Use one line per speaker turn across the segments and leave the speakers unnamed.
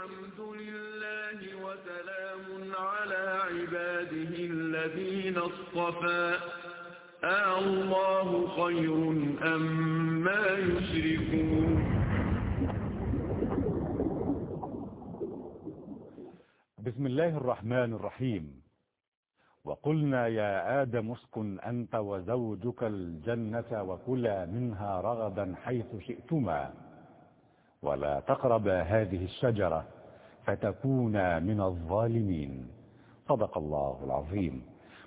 الحمد لله وسلام على عباده الذين اصطفى. الله خير أم ما يشركون.
بسم الله الرحمن الرحيم. وقلنا يا آدم اسكن أنت وزوجك الجنة وكلا منها رغدا حيث شئتما. ولا تقربا هذه الشجرة فتكونا من الظالمين. صدق الله العظيم.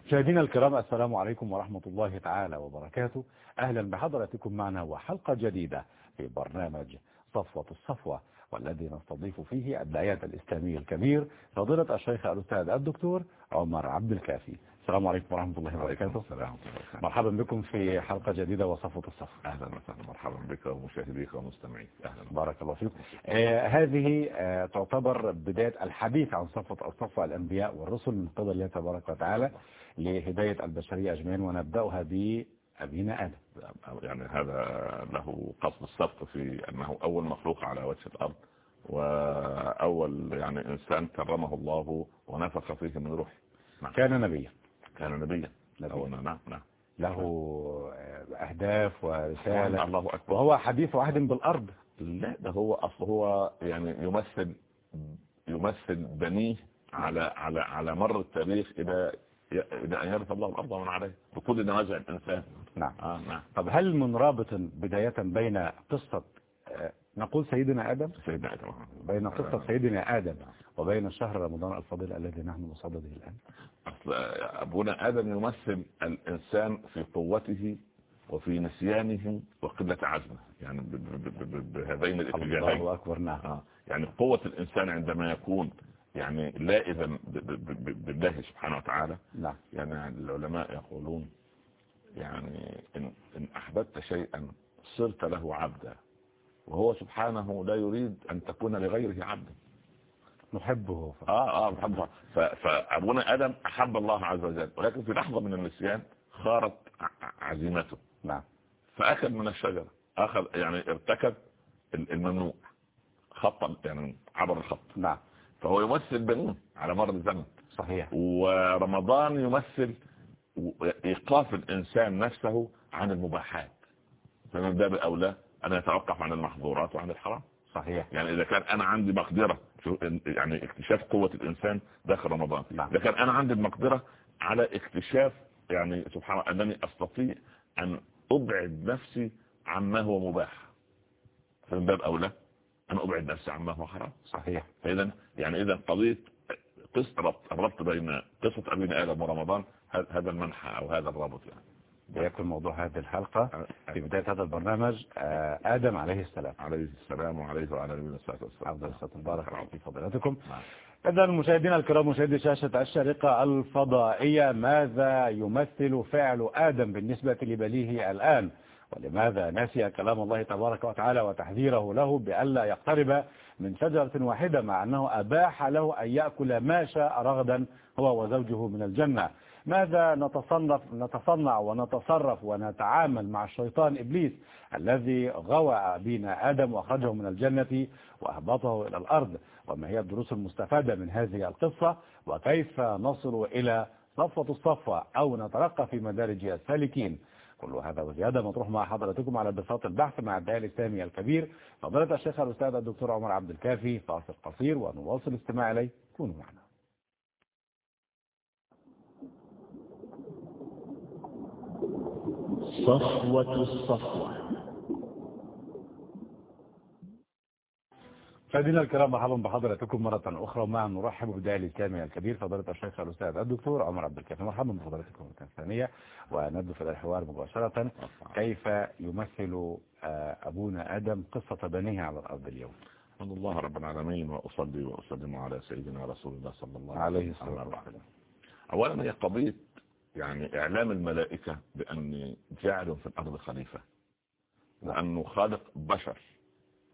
مشاهدينا الكرام السلام عليكم ورحمة الله تعالى وبركاته. أهلا بحضراتكم معنا وحلقة جديدة في برنامج صفوة الصفوة والذي نستضيف فيه الداعية الإسلامي الكبير فضيلة الشيخ الأستاذ الدكتور عمر عبد الكافي. السلام عليكم ورحمة الله وبركاته.
السلام
مرحبا بكم في حلقة جديدة وصفوة الصف
أهلا وسهلا. مرحبا بك ومشاهديك ومستمعيك. أهلا.
بارك الله فيكم آه هذه آه تعتبر بداية الحديث عن صفوة الصفوة الأنبياء والرسل من قبل الله تبارك وتعالى لهداية البشرية أجمعين ونبدأها بأبينا آدم.
يعني هذا له قصد السبق في أنه أول مخلوق على وجه الأرض وأول يعني إنسان كرمه الله ونفخ فيه من روحه.
كان نبيا.
كان نبيا. نعم نعم.
له أهداف ورسالة.
الله أكبر.
وهو حديث عهد بالأرض.
لا ده هو أصل هو يعني يمثل يمثل بنيه على على على مر التاريخ إلى إلى أن يرث الله الأرض ومن عليه بكل نوازع الإنسان.
نعم.
آه نعم.
طب هل من رابط بداية بين قصة آه، نقول سيدنا آدم؟
سيدنا آدم
بين قصة سيدنا آدم وبين شهر رمضان الفضيل الذي نحن بصدده الآن؟
أبونا آدم يمثل الإنسان في قوته وفي نسيانه وقلة عزمه يعني بهذين الاتجاهين.
الله أكبر نعم.
آه. يعني قوة الإنسان عندما يكون يعني لائذا بالله سبحانه وتعالى.
نعم.
يعني العلماء يقولون يعني إن, إن أحببت شيئا صرت له عبدا وهو سبحانه لا يريد أن تكون لغيره عبدا.
نحبه.
آه آه ف- فابونا آدم أحب الله عز وجل. ولكن في لحظة من النسيان خارت عزيمته.
نعم.
فاكل من الشجرة. أخذ يعني ارتكب ال- الممنوع. خط يعني عبر الخط.
نعم.
فهو يمثل بنيه على مر الزمن.
صحيح.
ورمضان يمثل إيقاف الإنسان نفسه عن المباحات. فمن باب أولى أن يتوقف عن المحظورات وعن الحرام.
صحيح.
يعني إذا كان أنا عندي مقدرة شو- يعني اكتشاف قوة الإنسان داخل رمضان.
نعم.
كان أنا عندي المقدرة على اكتشاف يعني سبحان الله أنني أستطيع أن أبعد نفسي عما هو مباح. فمن باب اولى ان أبعد نفسي عما هو حرام.
صحيح.
فاذا يعني إذا قضية قصة ربط الربط بين قصة أبينا آدم ورمضان هذا هذا المنحى أو هذا الرابط يعني.
بيكون موضوع هذه الحلقة في بداية هذا البرنامج آه، آدم عليه السلام.
عليه السلام وعليه وعلى نبينا الصلاه والسلام
أفضل الصلاة المباركة في فضيلتكم.
نعم.
إذا مشاهدينا الكرام مشاهدي شاشة الشرقة الفضائية ماذا يمثل فعل آدم بالنسبة لبليه الآن؟ ولماذا نسي كلام الله تبارك وتعالى وتحذيره له بألا يقترب من شجرة واحدة مع أنه أباح له أن يأكل ما شاء رغدا هو وزوجه من الجنة؟ ماذا نتصنف نتصنع ونتصرف ونتعامل مع الشيطان إبليس الذي غوى بنا آدم وأخرجه من الجنة وأهبطه إلى الأرض؟ وما هي الدروس المستفادة من هذه القصة؟ وكيف نصل إلى صفوة الصفوة أو نترقى في مدارج السالكين؟ كل هذا وزيادة مطروح مع حضراتكم على بساط البحث مع الداعي الإسلامي الكبير فضيلة الشيخ الأستاذ الدكتور عمر عبد الكافي فاصل قصير ونواصل الاستماع إليه. كونوا معنا.
صفوة الصفوة.
مشاهدينا الكرام مرحبا بحضراتكم مرة أخرى. ومع نرحب بالداعي الإسلامي الكبير فضيلة الشيخ الأستاذ الدكتور عمر عبد الكافي. مرحبا بحضراتكم مرة ثانية. وندخل إلى الحوار مباشرة كيف يمثل آه، أبونا آدم قصة بنيه على الأرض اليوم.
الحمد لله رب العالمين وأصلي وأسلم على سيدنا رسول الله صلى الله
عليه
وسلم.
الصلاة والسلام.
أولا هي قضية يعني إعلام الملائكة بأني جاعل في الأرض خليفة. وأنه خالق بشر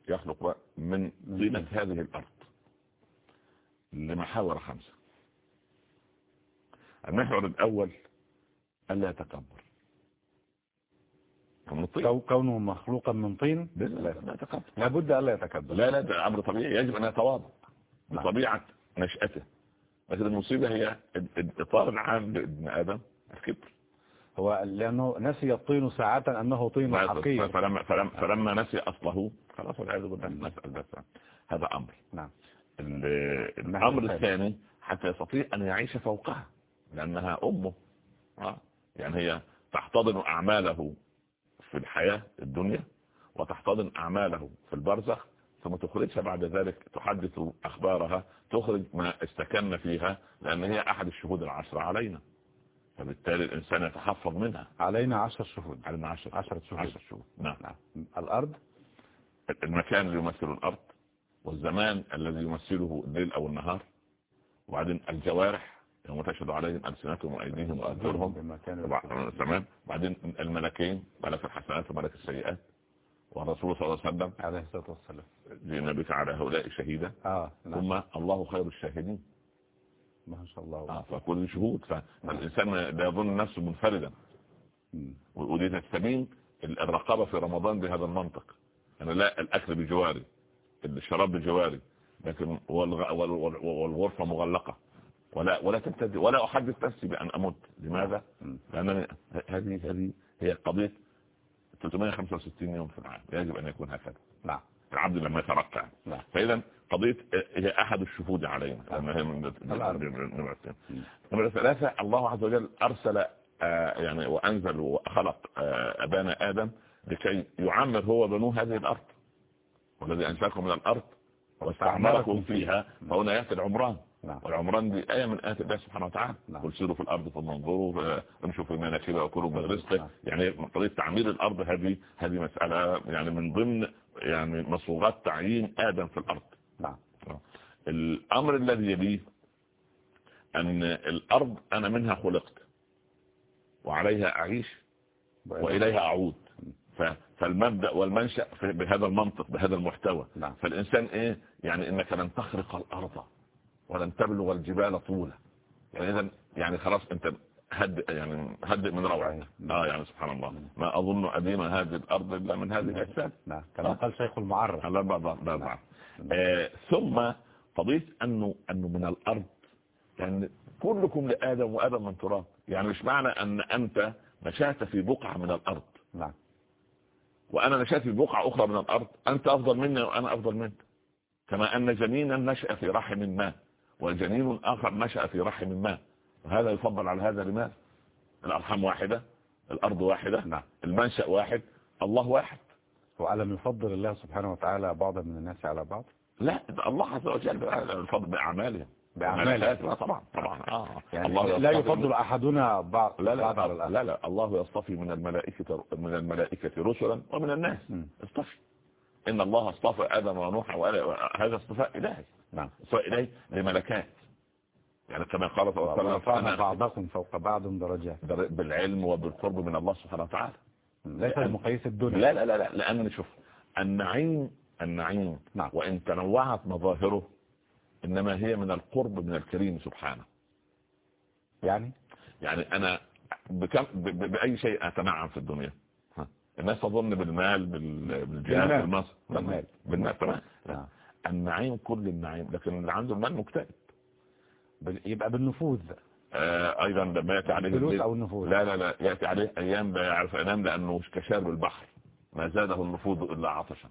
يخلق من طينة هذه الأرض لمحاور خمسة. المحور الأول ألا يتكبر من الطين.
كو- كونه مخلوقا من طين؟
لا لا يتكبر
لابد ألا يتكبر.
لا لا ده أمر طبيعي يجب أن يتواضع
نعم.
بطبيعة نشأته. لكن المصيبة هي الإطار العام لابن آدم الكبر.
هو لأنه نسي الطين ساعة أنه طين حقيقي
فلما, فلما, فلما نسي أصله خلاص والعياذ بالله نسأل بس هذا أمر.
نعم.
ال- الأمر الثاني حتى يستطيع أن يعيش فوقها لأنها أمه. آه. يعني هي تحتضن أعماله في الحياة الدنيا وتحتضن أعماله في البرزخ ثم تخرجها بعد ذلك تحدث أخبارها تخرج ما استكن فيها لأن هي أحد الشهود العشرة علينا. فبالتالي الإنسان يتحفظ منها.
علينا عشر شهود.
علينا عشر.
عشرة شهود.
عشر شهود. نعم.
نعم. الأرض.
المكان اللي يمثل الأرض والزمان الذي يمثله الليل أو النهار وبعدين الجوارح يوم تشهد عليهم ألسنتهم وأيديهم وأرجلهم. طبعا تمام. بعدين الملكين ملك الحسنات وملك السيئات. والرسول صلى الله عليه وسلم
عليه الصلاة والسلام.
بك على هؤلاء شهيدا.
آه نعم.
ثم الله خير الشاهدين.
ما شاء الله.
آه فكل شهود. فالإنسان لا يظن نفسه منفردا. ودي تستبين الرقابة في رمضان بهذا المنطق. أنا لا الأكل بجواري الشراب بجواري لكن والغ- وال- وال- والغرفة مغلقة. ولا ولا تبتدي ولا أحدث نفسي بأن أموت. لماذا؟ لأن هذه هذه هي قضية 365 يوم في العام. يجب أن يكون هكذا.
نعم.
العبد لما يترقى
نعم.
فإذا قضية هي أحد الشهود علينا. نمرة اثنين. نمرة ثلاثة الله عز وجل أرسل آه، يعني وأنزل وخلق آه، أبانا آدم لكي يعمر هو بنوه هذه الأرض. والذي أنشأكم من الأرض واستعمركم فيها. فهنا يأتي العمران.
نعم.
والعمران دي آية من آيات الله سبحانه وتعالى.
نعم.
قل سيروا في الأرض ثم انظروا آه، امشوا في مناكبها وكلوا من رزقه.
نعم.
يعني قضية تعمير الأرض هذه هذه مسألة يعني من ضمن يعني مصوغات تعيين آدم في الأرض.
نعم.
الأمر الذي يليه أن الأرض أنا منها خلقت وعليها أعيش وإليها أعود. فالمبدأ والمنشأ بهذا المنطق بهذا المحتوى.
نعم.
فالإنسان إيه؟ يعني إنك لن تخرق الأرض. ولن تبلغ الجبال طولا. يعني إذا يعني خلاص أنت هد يعني هدئ من روعك. آه يعني سبحان الله. ما أظن أديم هذه الأرض إلا من هذه الأجساد.
نعم. كما قال شيخ المعرف.
لا بعض لا بعض آه ثم قضية أنه أنه من الأرض. يعني كلكم لآدم وآدم من تراب. يعني مش معنى أن أنت نشأت في بقعة من الأرض.
نعم.
وأنا نشأت في بقعة أخرى من الأرض. أنت أفضل مني وأنا أفضل منك. كما أن جنينا نشأ في رحم ما. وجنين آخر نشأ في رحم ما. وهذا يفضل على هذا لماذا؟ الأرحام واحدة الأرض واحدة
نعم.
المنشأ واحد الله واحد.
وألم يفضل الله سبحانه وتعالى بعضا من الناس على بعض؟
لا الله عز وجل بأعمالهم
بأعماله.
لا طبعا طبعا. آه.
يعني
الله
لا يفضل أحدنا بعض
لا لا لا, لا لا الله يصطفي من الملائكة من الملائكة رسلا ومن الناس. اصطفي. إن الله اصطفى آدم ونوح هذا اصطفاء إلهي.
نعم
إلهي لملكات يعني كما قال صلى الله عليه وسلم
بعضكم فوق بعض درجات
در- بالعلم وبالقرب من الله سبحانه وتعالى
ليس بمقاييس الدنيا
لا لا لا لا لأن شوف النعيم النعيم
نعم.
وإن تنوعت مظاهره إنما هي من القرب من الكريم سبحانه
يعني
يعني أنا بكم بأي شيء أتنعم في الدنيا. الناس تظن بالمال بال- بالجاه
بالمال.
بالمصر
بالمال.
بالمال تمام
نعم.
النعيم كل النعيم لكن اللي عنده المال مكتئب.
يبقى بالنفوذ.
آه أيضا لما يأتي عليه
الفلوس أو النفوذ.
لا لا لا يأتي عليه أيام لا يعرف ينام لأنه كشارب البحر. ما زاده النفوذ إلا عطشا.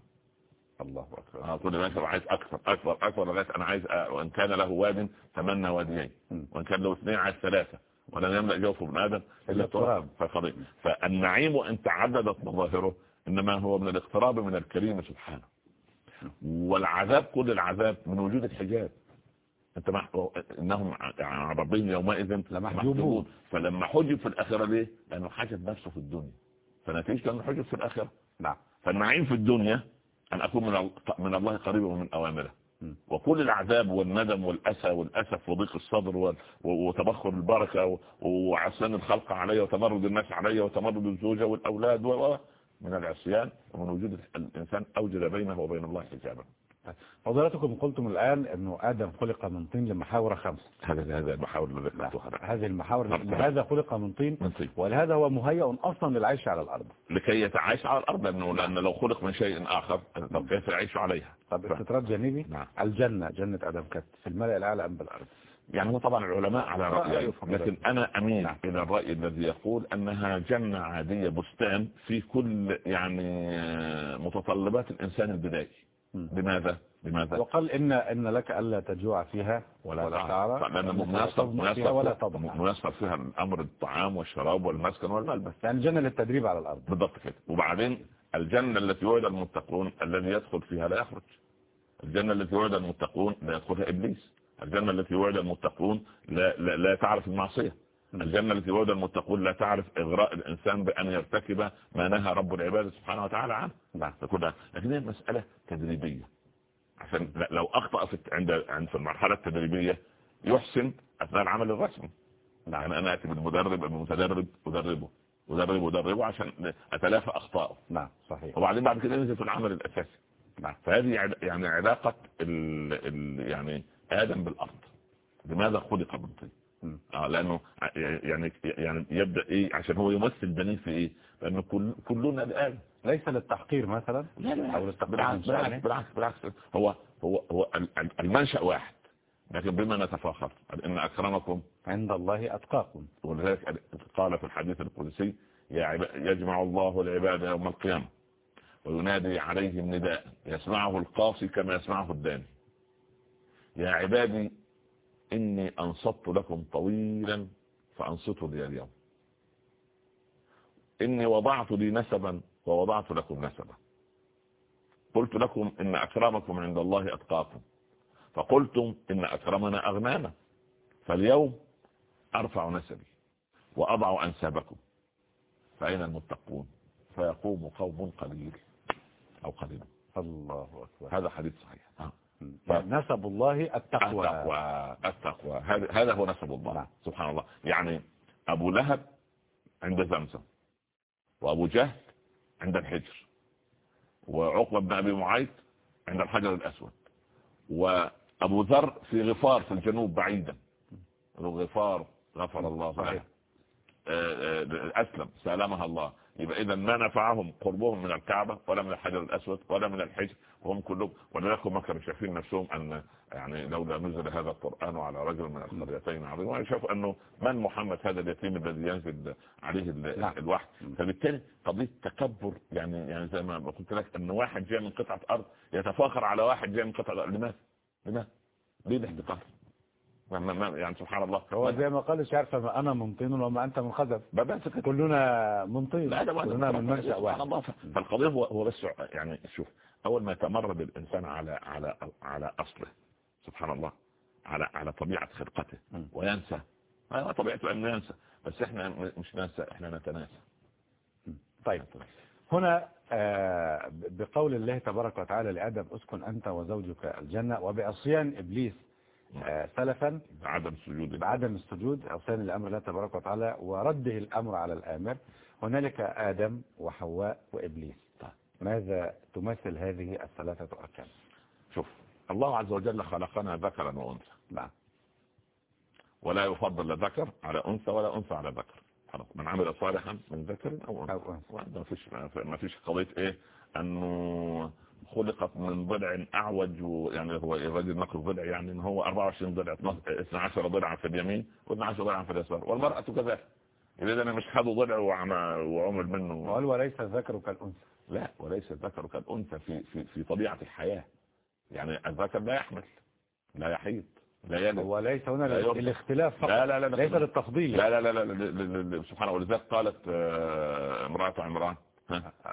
الله أكبر.
آه، كل ما عايز أكثر أكثر أكثر لغاية أنا عايز أ... وإن كان له واد تمنى واديين. وإن كان له اثنين عايز ثلاثة. ولن يملأ جوف ابن آدم
إلا التراب.
فقضي فالنعيم وان تعددت مظاهره إنما هو من الاقتراب من الكريم سبحانه. والعذاب كل العذاب من وجود الحجاب أنت مع... إنهم عن ربهم يومئذ
لمحجوبون.
فلما حجب في الآخرة ليه؟ لأنه حجب نفسه في الدنيا فنتيجة أنه حجب في الآخرة
نعم
فالنعيم في الدنيا أن أكون من ال- من الله قريبا ومن أوامره
م.
وكل العذاب والندم والأسى والأسف وضيق الصدر و- و- وتبخر البركة و- وعصيان الخلق علي وتمرد الناس علي وتمرد الزوجة والأولاد و- و- من العصيان ومن وجود الإنسان أوجد بينه وبين الله حجابا.
فضلاتكم قلتم الآن أنه آدم خلق من طين لمحاور خمسة.
هذا هذا المحاور اللي ذكرتها
هذه المحاور
نعم.
لهذا خلق من طين؟
من طين.
ولهذا هو مهيأ أصلا للعيش على الأرض؟
لكي يتعايش على الأرض لأنه لأن لو خلق من شيء آخر طب كيف يعيش عليها.
طب استطراد جانبي.
نعم.
الجنة جنة آدم كانت في الملأ الأعلى أم بالأرض؟
يعني هو طبعا العلماء على
رأيهم.
لكن أنا أميل
نعم.
إلى الرأي الذي يقول أنها جنة عادية بستان في كل يعني متطلبات الإنسان البدائي. لماذا؟ لماذا؟
وقال إن إن لك ألا تجوع فيها ولا, تعرى
لأن مناسب
فيها ولا تضمع
مناسب مناسب فيها الأمر الطعام والشراب والمسكن والملبس
يعني جنة للتدريب على الأرض
بالضبط كده وبعدين الجنة التي وعد المتقون الذي يدخل فيها لا يخرج الجنة التي وعد المتقون لا يدخلها إبليس الجنة التي وعد المتقون لا, لا, لا تعرف المعصية. الجنة التي وعد المتقون لا تعرف إغراء الإنسان بأن يرتكب ما نهى رب العباد سبحانه وتعالى عنه.
نعم.
فكلها لكن هي مسألة تدريبية. عشان لو أخطأ في عند عند في المرحلة التدريبية يحسن أثناء العمل الرسمي. يعني أنا أتي بالمدرب المتدرب أدربه. أدربه أدربه عشان أتلافى أخطائه.
نعم صحيح.
وبعدين بعد كده ينزل في العمل الأساسي.
نعم.
فهذه يعني علاقة ال ال يعني آدم بالأرض. لماذا خلق من طين. آه لأنه يعني يعني يبدأ إيه عشان هو يمثل بنيه في إيه؟ لأنه كل كلنا الآن.
ليس للتحقير مثلا؟
لا لا
أو
بالعكس. بالعكس بالعكس بالعكس. هو هو هو ال- ال- المنشأ واحد. لكن بما نتفاخر إن أكرمكم
عند الله أتقاكم.
ولذلك قال في الحديث القدسي يجمع الله العباد يوم القيامة وينادي عليهم نداء يسمعه القاصي كما يسمعه الداني. يا عبادي إني أنصت لكم طويلا فأنصتوا لي اليوم. إني وضعت لي نسبا ووضعت لكم نسبا. قلت لكم إن أكرمكم عند الله أتقاكم. فقلتم إن أكرمنا أغنانا. فاليوم أرفع نسبي وأضع أنسابكم. فأين المتقون؟ فيقوم قوم قليل أو قليل.
الله أكبر.
هذا حديث صحيح.
يعني نسب الله التقوى.
التقوى التقوى. هذا هو نسب الله
نعم.
سبحان الله. يعني أبو لهب عند زمزم وأبو جهل عند الحجر وعقبة بن أبي معيط عند الحجر الأسود وأبو ذر في غفار في الجنوب بعيدا. غفار غفر الله
صحيح.
آه، آه، أسلم سلمها الله. يبقى إذا ما نفعهم قربهم من الكعبة ولا من الحجر الأسود ولا من الحجر وهم كلهم ولذلك هم كانوا شايفين نفسهم أن يعني لولا نزل هذا القرآن على رجل من القريتين عظيم ويشوف أنه من محمد هذا اليتيم الذي ينزل عليه
نعم.
الوحي فبالتالي قضية تكبر يعني يعني زي ما قلت لك أن واحد جاي من قطعة أرض يتفاخر على واحد جاي من قطعة أرض لماذا؟ لماذا؟ ليه الاحتقار؟ يعني سبحان الله.
هو زي ما قال الشعر فما أنا من طين وما أنت من خزف
بس.
كلنا من طين كلنا من منشأ واحد.
فالقضية هو هو بس يعني شوف أول ما يتمرد الإنسان على على على أصله سبحان الله على على طبيعة خلقته. وينسى. ما طبيعته أن ينسى. بس إحنا مش ننسى إحنا نتناسى.
طيب. هنا آه، بقول الله تبارك وتعالى لآدم أسكن أنت وزوجك الجنة وبعصيان إبليس آه، سلفا
عدم سجود.
بعدم السجود عصيان الأمر الله تبارك وتعالى ورده الأمر على الآمر. هنالك آدم وحواء وإبليس.
طيب.
ماذا تمثل هذه الثلاثة أركان؟
شوف الله عز وجل خلقنا ذكرا وأنثى.
نعم.
ولا يفضل لا ذكر على أنثى ولا أنثى على ذكر. خلاص من عمل صالحا من ذكر أو أنثى. ما فيش ما فيش قضية إيه؟ أنه خلقت من ضلع أعوج يعني هو الرجل نقل ضلع يعني إن هو 24 ضلع 12 ضلعا في اليمين و12 ضلعا في اليسار والمرأة كذلك إذا أنا مش خدوا ضلع وعم- وعمل منه
وقال وليس الذكر كالأنثى
لا وليس الذكر كالأنثى في, في, في طبيعة الحياة يعني الذكر لا يحمل لا يحيط لا يلد
وليس هنا
لا.
الاختلاف فقط
لا لا لا
ليس للتفضيل
لا لا لا لا, لا, لا, لا سبحانه ولذلك قالت آه، امرأة عمران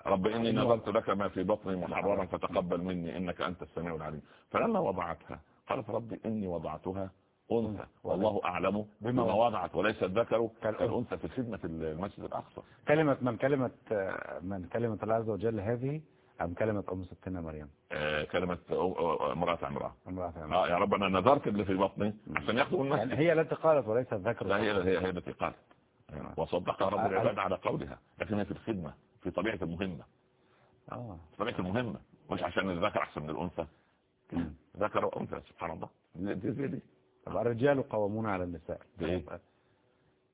رب إني نظرت لك ما في بطني محررا فتقبل مني إنك أنت السميع العليم. فلما وضعتها قالت رب إني وضعتها أنثى. والله أعلم بما وضعت وليس الذكر كالأنثى في خدمة المسجد الأقصى.
كلمة من كلمة آه، من كلمة الله عز وجل هذه أم كلمة أم ستنا مريم؟
آه، كلمة امرأة عمران.
امرأة عمران.
آه يا رب أنا نظرت اللي في بطني عشان ياخذوا
يعني
المسجد.
هي التي قالت وليس الذكر
لا هي هي هي التي قالت. وصدقها رب العباد على قولها. لكن هي في الخدمة. في طبيعة المهمة.
آه.
في طبيعة المهمة. مش عشان الذكر أحسن من الأنثى. ذكر وأنثى سبحان الله. دي دي زي دي.
طب الرجال قوامون على النساء.
بايه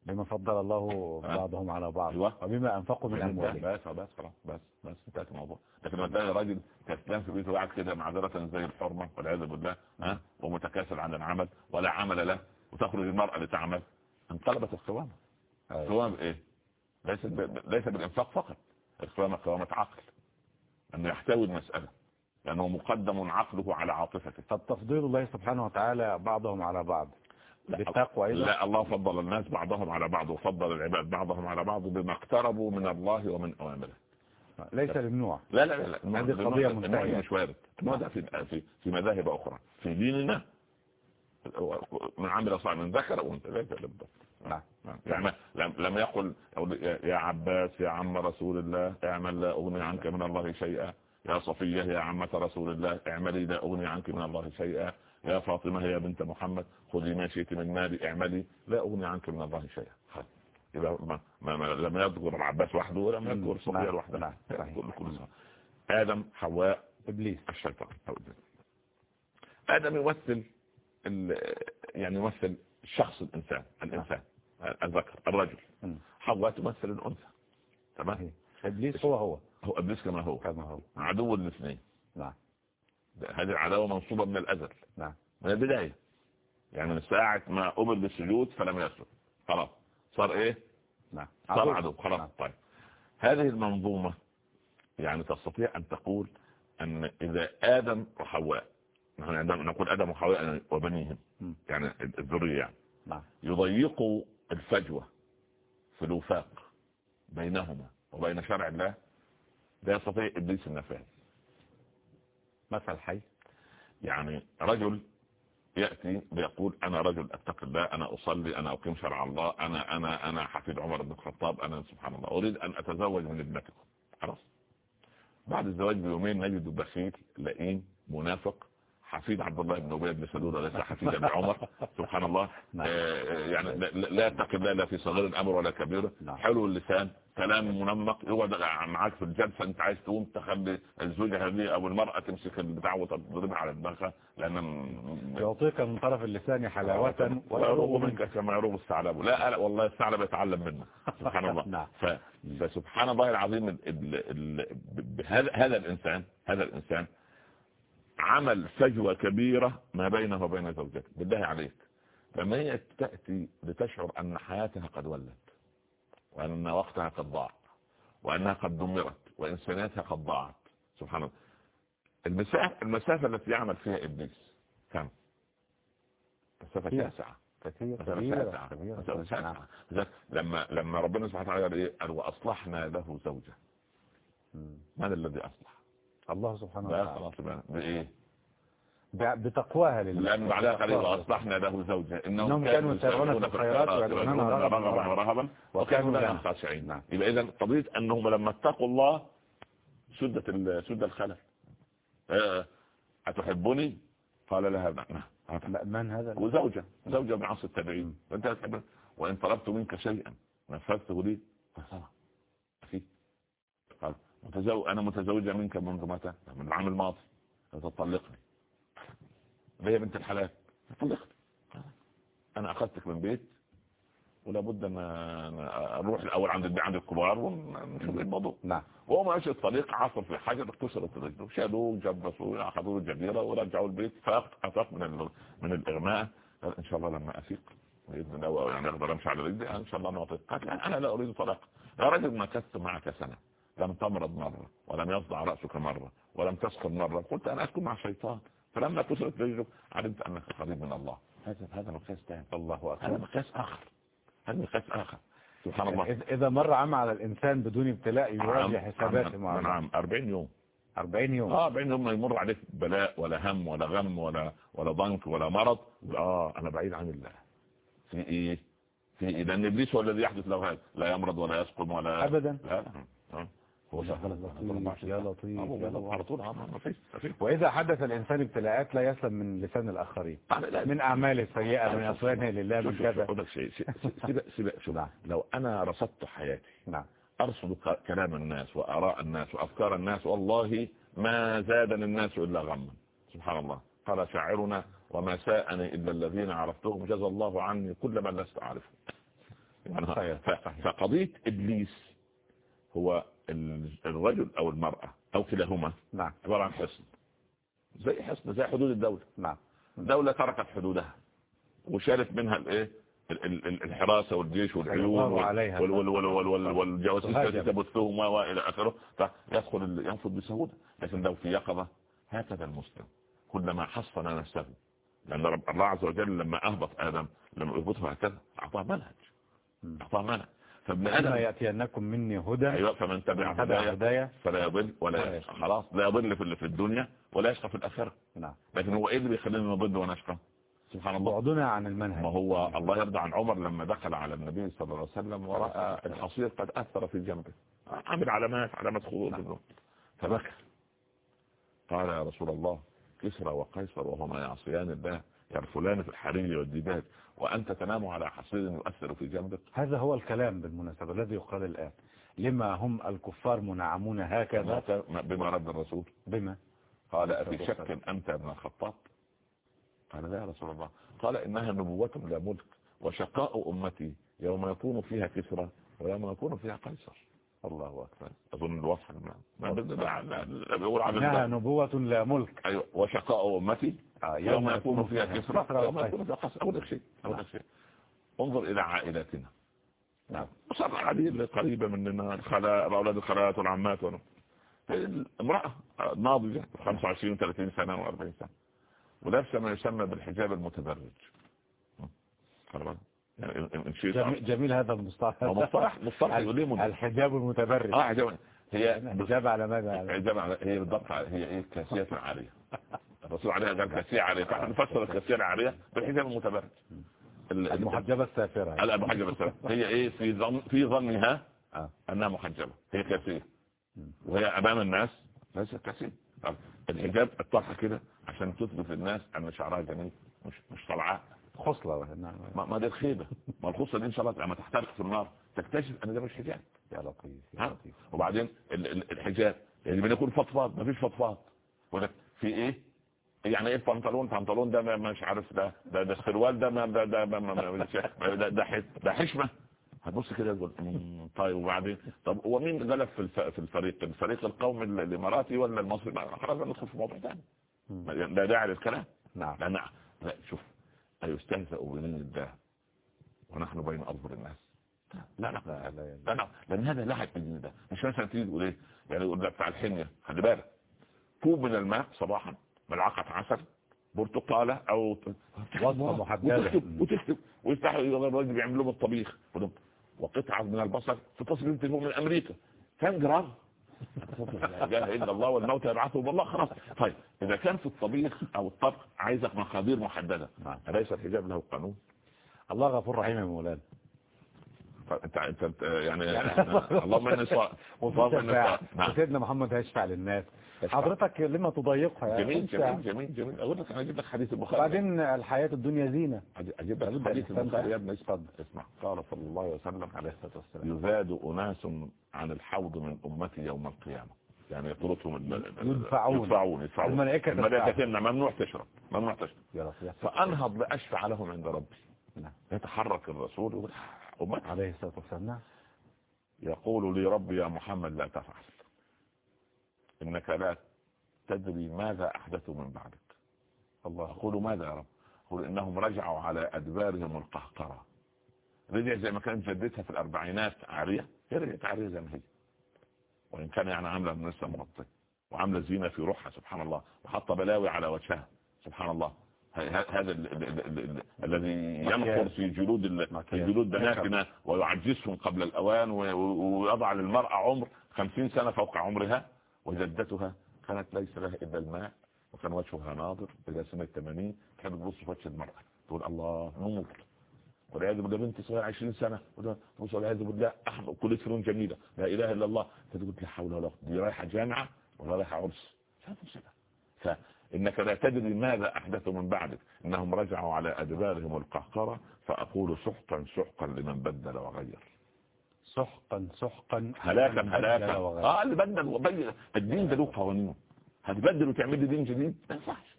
بما فضل الله بعضهم على بعض.
أيوة.
وبما أنفقوا من أموالهم
بس بس خلاص بس بس انتهت الموضوع. لكن لما تلاقي راجل كسلان في بيته قاعد كده معذرة زي الحرمة والعياذ بالله ها؟ ومتكاسل عن العمل ولا عمل له وتخرج المرأة لتعمل. انقلبت القوامة.
أيوة.
القوامة إيه؟ ليس ب... ليس بالإنفاق فقط. قوامة عقل أنه يحتوي المسألة لأنه مقدم عقله على عاطفته.
طب تفضيل الله سبحانه وتعالى بعضهم على بعض. بالتقوى أيضا
لا الله فضل الناس بعضهم على بعض وفضل العباد بعضهم على بعض بما اقتربوا من الله ومن أوامره.
ليس لممنوع
لا لا لا لا
هذه قضية.
مش وارد. النوع ده في في في مذاهب أخرى في ديننا. من عمل صالحا من ذكر أو أنثى ليس للذكر
نعم.
يعني لم لم يقل يا عباس يا عم رسول الله اعمل لا أغني عنك من الله شيئا يا صفية يا عمة رسول الله اعملي لا أغني عنك من الله شيئا يا فاطمة يا بنت محمد خذي ما شئت من مالي اعملي لا أغني عنك من الله شيئا. يبقى ما ما ما لم يذكر العباس وحده ولم يذكر صفية
نعم.
لوحدها
نعم. صحيح.
كل كل. آدم حواء
إبليس
الشيطان أو إبليس. آدم يمثل يعني يمثل شخص الإنسان الإنسان الذكر الرجل. حواء تمثل الأنثى. تمام؟
صحيح. إبليس هو هو.
هو إبليس كما هو.
كما هو.
عدو الاثنين.
نعم.
هذه العداوة منصوبة من الأزل.
نعم.
من البداية. يعني من ساعة ما أمر بالسجود فلم يسجد. خلاص. صار إيه؟
نعم.
صار عدو. خلاص.
نعم.
طيب. هذه المنظومة يعني تستطيع أن تقول أن إذا آدم وحواء نحن عندما نقول آدم وحواء وبنيهم. يعني الذرية يعني.
نعم.
يضيقوا الفجوة في الوفاق بينهما وبين شرع الله. لا يستطيع إبليس النفاذ
مثل حي.
يعني رجل يأتي ليقول أنا رجل أتقي الله أنا أصلي أنا أقيم شرع الله أنا أنا أنا حفيد عمر بن الخطاب أنا سبحان الله. أريد أن أتزوج من ابنتكم. خلاص. بعد الزواج بيومين نجد بخيل لئيم منافق حفيد عبد الله بن ابي بن سلول وليس حفيدا بعمر سبحان الله.
نعم.
آه، يعني لا- الله لا في صغير الأمر ولا كبير.
نعم.
حلو اللسان كلام منمق. يقعد معاك في الجلسة. انت عايز تقوم تخلي الزوجة هذه أو المرأة تمسك البتاع وتضربها على دماغها لأن
يعطيك من طرف اللسان حلاوة
ويروغ منك. كما يروغ الثعلب. لا لا والله الثعلب يتعلم منه سبحان الله.
نعم.
ف... فسبحان الله العظيم ال... ال... ال... ب- ب- هذا هذا الانسان هذا الإنسان عمل فجوة كبيرة ما بينه وبين زوجته. بالله عليك. لما هي تأتي لتشعر أن حياتها قد ولت وأن وقتها قد ضاع وأنها قد دمرت وإنسانيتها قد ضاعت. سبحان الله. المسافة, المسافة التي يعمل فيها إبليس كم؟ مسافة. لذلك لما لما ربنا سبحانه وتعالى قال إيه؟ قال وأصلحنا له
زوجة.
من الذي أصلح؟
الله سبحانه وتعالى.
خلاص بقى بإيه؟
ب- بتقواها لله
لأن بعدها قال
بتقواها.
وأصلحنا له زوجة.
إنهم كانوا يسارعون في الخيرات ويدعوننا رغبا
ورهبا وكانوا لنا خاشعين
نعم.
يبقى اذا قضية أنهم لما اتقوا الله سدت ال- سد الخلل. آه، أتحبني؟ قال لها نعم.
من هذا؟
وزوجة. زوجة من عصر التابعين. وأنت هتحب وإن طلبت منك شيئا نفذته لي؟ فصلا أخي. قال. متزوج أنا متزوجة منك منذ متى من العام الماضي. تطلقني يا بنت الحلال. تطلقني أنا أخذتك من بيت ولا بد أن أروح الأول عند عند الكبار ونشوف الموضوع.
نعم.
وهو ماشي الطريق عصر في حجر كسرت رجله. شالوه جبسوه أخذوه الجزيره ورجعوا البيت. فاق افاق من من الإغماء. قال إن شاء الله لما أفيق بإذن الله يعني أقدر أمشي على رجلي إن شاء الله نعطيك. قال لا، أنا لا أريد طلاق. يا رجل مكثت معك سنة. لم تمرض مرة ولم يصدع رأسك مرة ولم تسكر مرة. قلت أنا أسكن مع الشيطان. فلما كسرت رجلك علمت أنك قريب من الله. هذا هذا مقياس ثاني
الله
هذا
أكبر
مقياس آخر. هذا مقياس آخر. سبحان الله.
إذ- إذا مر عام على الإنسان بدون ابتلاء يراجع
عام-
حساباته مع الله
عام 40 يوم.
40 يوم.
آه 40 يوم ما يمر عليك بلاء ولا هم ولا غم ولا ولا ضنك ولا مرض. آه أنا بعيد عن الله. في إيه؟ في إيه لأن إبليس هو الذي يحدث له هذا. لا يمرض ولا يسقم ولا
أبدا.
لا. هو
يا لطيف
آه،. على طول آه،
وإذا حدث الإنسان ابتلاءات لا يسلم من لسان الآخرين
آه،
من أعماله السيئة من أصوانه لله من كذا
سيبك شوف
نعم.
لو أنا رصدت حياتي
نعم
ارصد ك- كلام الناس واراء الناس وافكار الناس والله ما زادني الناس الا غما سبحان الله قال شاعرنا وما ساءني إلا الذين عرفتهم جزى الله عني كل من لست أعرفه يعني فقضية إبليس هو الرجل أو المرأة أو كلاهما
نعم.
عبارة عن حصن. زي حصن زي حدود الدولة.
نعم.
دولة تركت حدودها وشالت منها الايه الحراسة والجيش والعيون والجواسيس التي تبثهم وإلى آخره. فيدخل ينفض بسهولة. لكن لو في يقظة هكذا المسلم. كلما حصن نفسه لأن رب الله عز وجل لما أهبط آدم لما يهبطه هكذا أعطاه منهج. أعطاه منهج.
فابن آدم يأتينكم مني هدى
أيوة فمن تبع هدايا فلا يضل ولا يشقى. خلاص لا يضل في الدنيا ولا يشقى في الآخرة.
نعم.
لكن هو إيه اللي بيخلينا نضل ونشقى
سبحان الله. بعدنا عن المنهج.
ما هو الله يرضى عن عمر لما دخل على النبي صلى الله عليه وسلم ورأى الحصير قد أثر في جنبه. عمل علامات علامات خطوط نعم. فبكى. قال يا رسول الله كسرى وقيصر وهما يعصيان الله يرفلان في الحرير والدباج وأنت تنام على حصير يؤثر في جنبك
هذا هو الكلام بالمناسبة الذي يقال الآن لما هم الكفار منعمون هكذا
بما رد الرسول
بما
قال أفي شك أنت ابن الخطاب قال لا يا رسول الله قال إنها نبوة لا ملك وشقاء أمتي يوم يكون فيها كسرى ويوم يكون فيها قيصر
الله أكبر
أظن الوصف
بيقول إنها نبوة لا ملك
أيوة وشقاء أمتي آه يوم يكون فيها كسرى يوم يكون فيها قيصر أول شيء. أول شيء. انظر إلى عائلاتنا نعم. وصار عديد قريبة مننا الخلاء أولاد الخلاءات والعمات امرأة ناضجة 25 30 سنة و40 سنة. ولابسة ما يسمى بالحجاب المتبرج.
يعني جميل, جميل هذا المصطلح.
مصطلح مصطلح
الحجاب المتبرج.
آه حجاب.
هي حجاب على ماذا؟
حجاب على هي بالضبط هي إيه؟ كاسية عاريه الرسول عليها قال كاسيه عاريه فاحنا نفسر الكاسيه العاريه بالحجاب المتبرج
المحجبة السافرة.
لا المحجبة السافرة. هي إيه؟ في ظن في ظنها آه. أنها محجبة. هي كاسيه وهي أمام الناس ليست كاسيه الحجاب الطرحة كده عشان تثبت للناس أن شعرها جميل مش مش طلعاء
خصلة
نعم. ما, ما دي الخيبة. ما الخصلة دي إن شاء الله لما تحترق في النار تكتشف أن ده مش حجاب.
يا لطيف يا لطيف.
وبعدين الحجاب يعني بنقول فضفاض ما فيش فضفاض. في إيه؟ يعني إيه البنطلون البنطلون ده مش عارف ده ده ده السروال ده ما ده ده ده ده, ده حشمة. هتبص كده تقول طيب وبعدين؟ طب هو مين غلب في في الفريق؟ الفريق القومي الإماراتي ولا المصري؟ خلاص ندخل في موضوع ثاني لا داعي للكلام
نعم.
لا نعم. لا شوف أيستهزأ بين الله ونحن بين أظهر الناس. لا لا لا لا, لا, لا لأن هذا لا حد من ده مش مثلا تيجي تقول إيه؟ يعني يقول لك بتاع الحمية خلي بالك. كوب من الماء صباحا. ملعقة عسل برتقالة أو
وصفة محددة
وتكتب وتكتب ويفتحوا الراجل بيعمل لهم الطبيخ. وقطعة من البصل تصريف تليفون من أمريكا. كم جرام؟ لا إلا الله والموت يبعثه بالله. خلاص. طيب إذا كان في الطبيخ أو الطبخ عايزك مقادير محددة. نعم. أليس الحجاب له قانون؟
الله غفور رحيم يا مولانا.
أنت أنت يعني, يعني اللهم إني صائم
نعم. سيدنا محمد هيشفع للناس. حضرتك لما تضيقها
يا جميل جميل جميل جميل. أقول لك أنا أجيب لك حديث البخاري.
بعدين الحياة الدنيا زينة.
أجيب لك حديث البخاري يا ابني اسمع. قال صلى الله عليه وسلم عليه الصلاة والسلام يزاد أناس عن الحوض من أمتي يوم القيامة. يعني يطردهم
يدفعون.
يدفعون يدفعون.
الملائكة
الملائكة ممنوع تشرب ممنوع تشرب. فأنهض لأشفع لهم عند ربي.
نعم.
يتحرك الرسول. يقول
عليه الصلاة والسلام. نعم.
يقول لي ربي يا محمد لا تفعل. إنك لا تدري ماذا أحدثوا من بعدك. الله أقول ماذا يا رب؟ أقول إنهم رجعوا على أدبارهم القهقرة. رجع زي ما كانت جدتها في الأربعينات عارية؟ هي رجعت عارية زي ما هي. وإن كان يعني عاملة من لسه مغطية وعاملة زينة في روحها سبحان الله وحط بلاوي على وجهها سبحان الله. هذا الذي ينقر في جلود في جلود بناتنا ويعجزهم قبل الأوان ويضع للمرأة عمر خمسين سنة فوق عمرها. وجدتها كانت ليس لها إلا الماء وكان وجهها ناظر إلى سنة 80 كانت تبص في وجه المرأة تقول الله نور. والعياذ بالله بنت صغيرة 20 سنة تبص والعياذ بالله احمد كل فنون جميلة. لا إله إلا الله. فتقول لا حول ولا قوة دي رايحة جامعة ولا رايحة عرس؟ فإنك لا تدري ماذا احدثوا من بعدك. إنهم رجعوا على أدبارهم القهقرة فأقول سحقا سحقا لمن بدل وغير.
سحقا سحقا
هلاكا هلاكا. آه اللي بدل وبين الدين ده له قوانينه. هتبدل وتعمل لي دين جديد؟ ما ينفعش.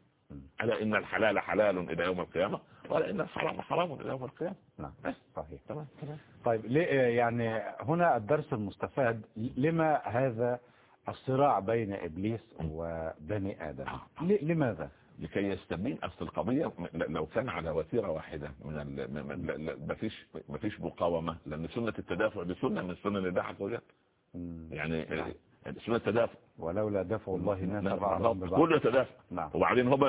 ألا إن الحلال حلال إلى يوم القيامة ولا إن الحرام حرام إلى يوم القيامة.
نعم صحيح.
تمام تمام.
طيب ليه يعني هنا الدرس المستفاد لما هذا الصراع بين إبليس وبني آدم؟ ل- لماذا؟
لكي يستبين أصل القضية لو كان على وتيرة واحدة من مفيش مفيش مقاومة لأن سنة التدافع دي سنة من سنن الله عز وجل. يعني
نعم.
آه، سنة التدافع
ولولا دفع الله الناس
نعم،
بعضهم ببعض.
كله يتدافع.
نعم.
وبعدين هم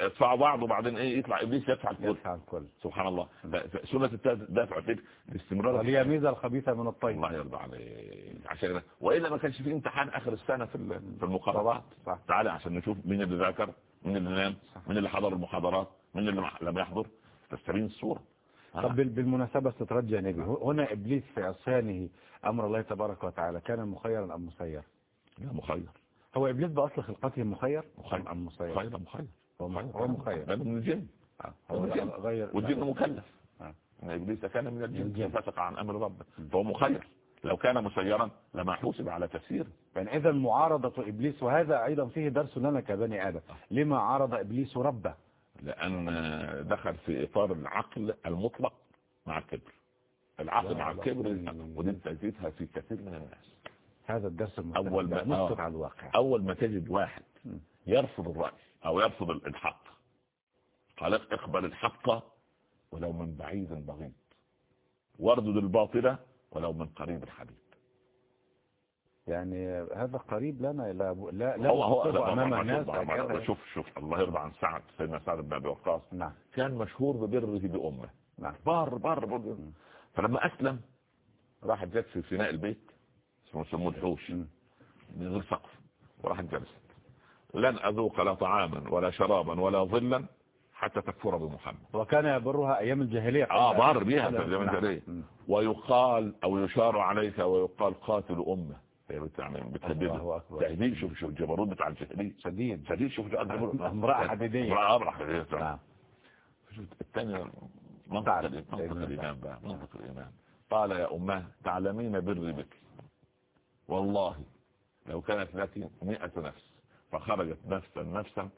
يدفعوا بعض وبعدين إيه يطلع إبليس يدفع الكل.
يدفع الكل.
سبحان الله. ف- سنة التدافع كده باستمرار.
وليميز الخبيث من الطيب.
الله يرضى عليك. عشان. وإلا ما كانش في امتحان آخر السنة في في
صح
تعالى عشان نشوف مين اللي ذاكر مين اللي نام مين اللي حضر المحاضرات مين اللي لم يحضر. تستبين الصورة.
طب بال- بالمناسبة استطراد جانبي هنا إبليس في عصيانه أمر الله تبارك وتعالى كان مخيرا أم مسير
لا مخير.
هو إبليس بأصل خلقته مخير؟
مخير.
أم مسير
مخير مخير.
هو مخير
ده من الجن.
آه.
هو
هو
الجن.
غير
والجن مكلف.
آه.
ان إبليس كان من الجن. فسق عن أمر ربه. فهو مخير. لو كان مسيرا لما حوسب على تفسيره.
يعني إذا معارضة إبليس وهذا أيضا فيه درس لنا كبني آدم. لما عارض إبليس ربه؟
لأن دخل في إطار العقل المطلق مع الكبر العقل مع. الكبر ودي تجدها في كثير من الناس
هذا الدرس
أول ما- آه.
على الواقع
أول ما تجد واحد. يرفض الرأي أو يرفض الحق قال اقبل الحق ولو من بعيد بغيض واردد الباطلة ولو من قريب الحبيب
يعني هذا قريب لنا لا لا لا
هو هو ما-
الناس.
شوف شوف الله يرضى عن سعد سيدنا سعد بن أبي وقاص.
نعم.
كان مشهور ببره بأمه.
نعم.
بار بار بار. فلما أسلم راح جت في فناء البيت اسمه سموه الحوش. من غير سقف وراح جلست. لن أذوق لا طعاما ولا شرابا ولا ظلا حتى تكفر بمحمد.
وكان يبرها أيام الجاهلية. آه
بار بيها في الزمن
نعم.
الجاهلية.
م.
ويقال أو يشار عليك ويقال قاتل يعني بتهدده. تهديد شوف شوف الجبروت بتاع الجاهلية
شديد
شديد شوف.
امرأة حديدية.
امرأة امرأة حديدية.
نعم.
الثانية منطق
سعد.
ال- منطق
سيدنا
الإيمان بقى. منطق الإيمان. قال يا أماه تعلمين بري بك. والله لو كانت لك مئة نفس فخرجت نفسا نفسا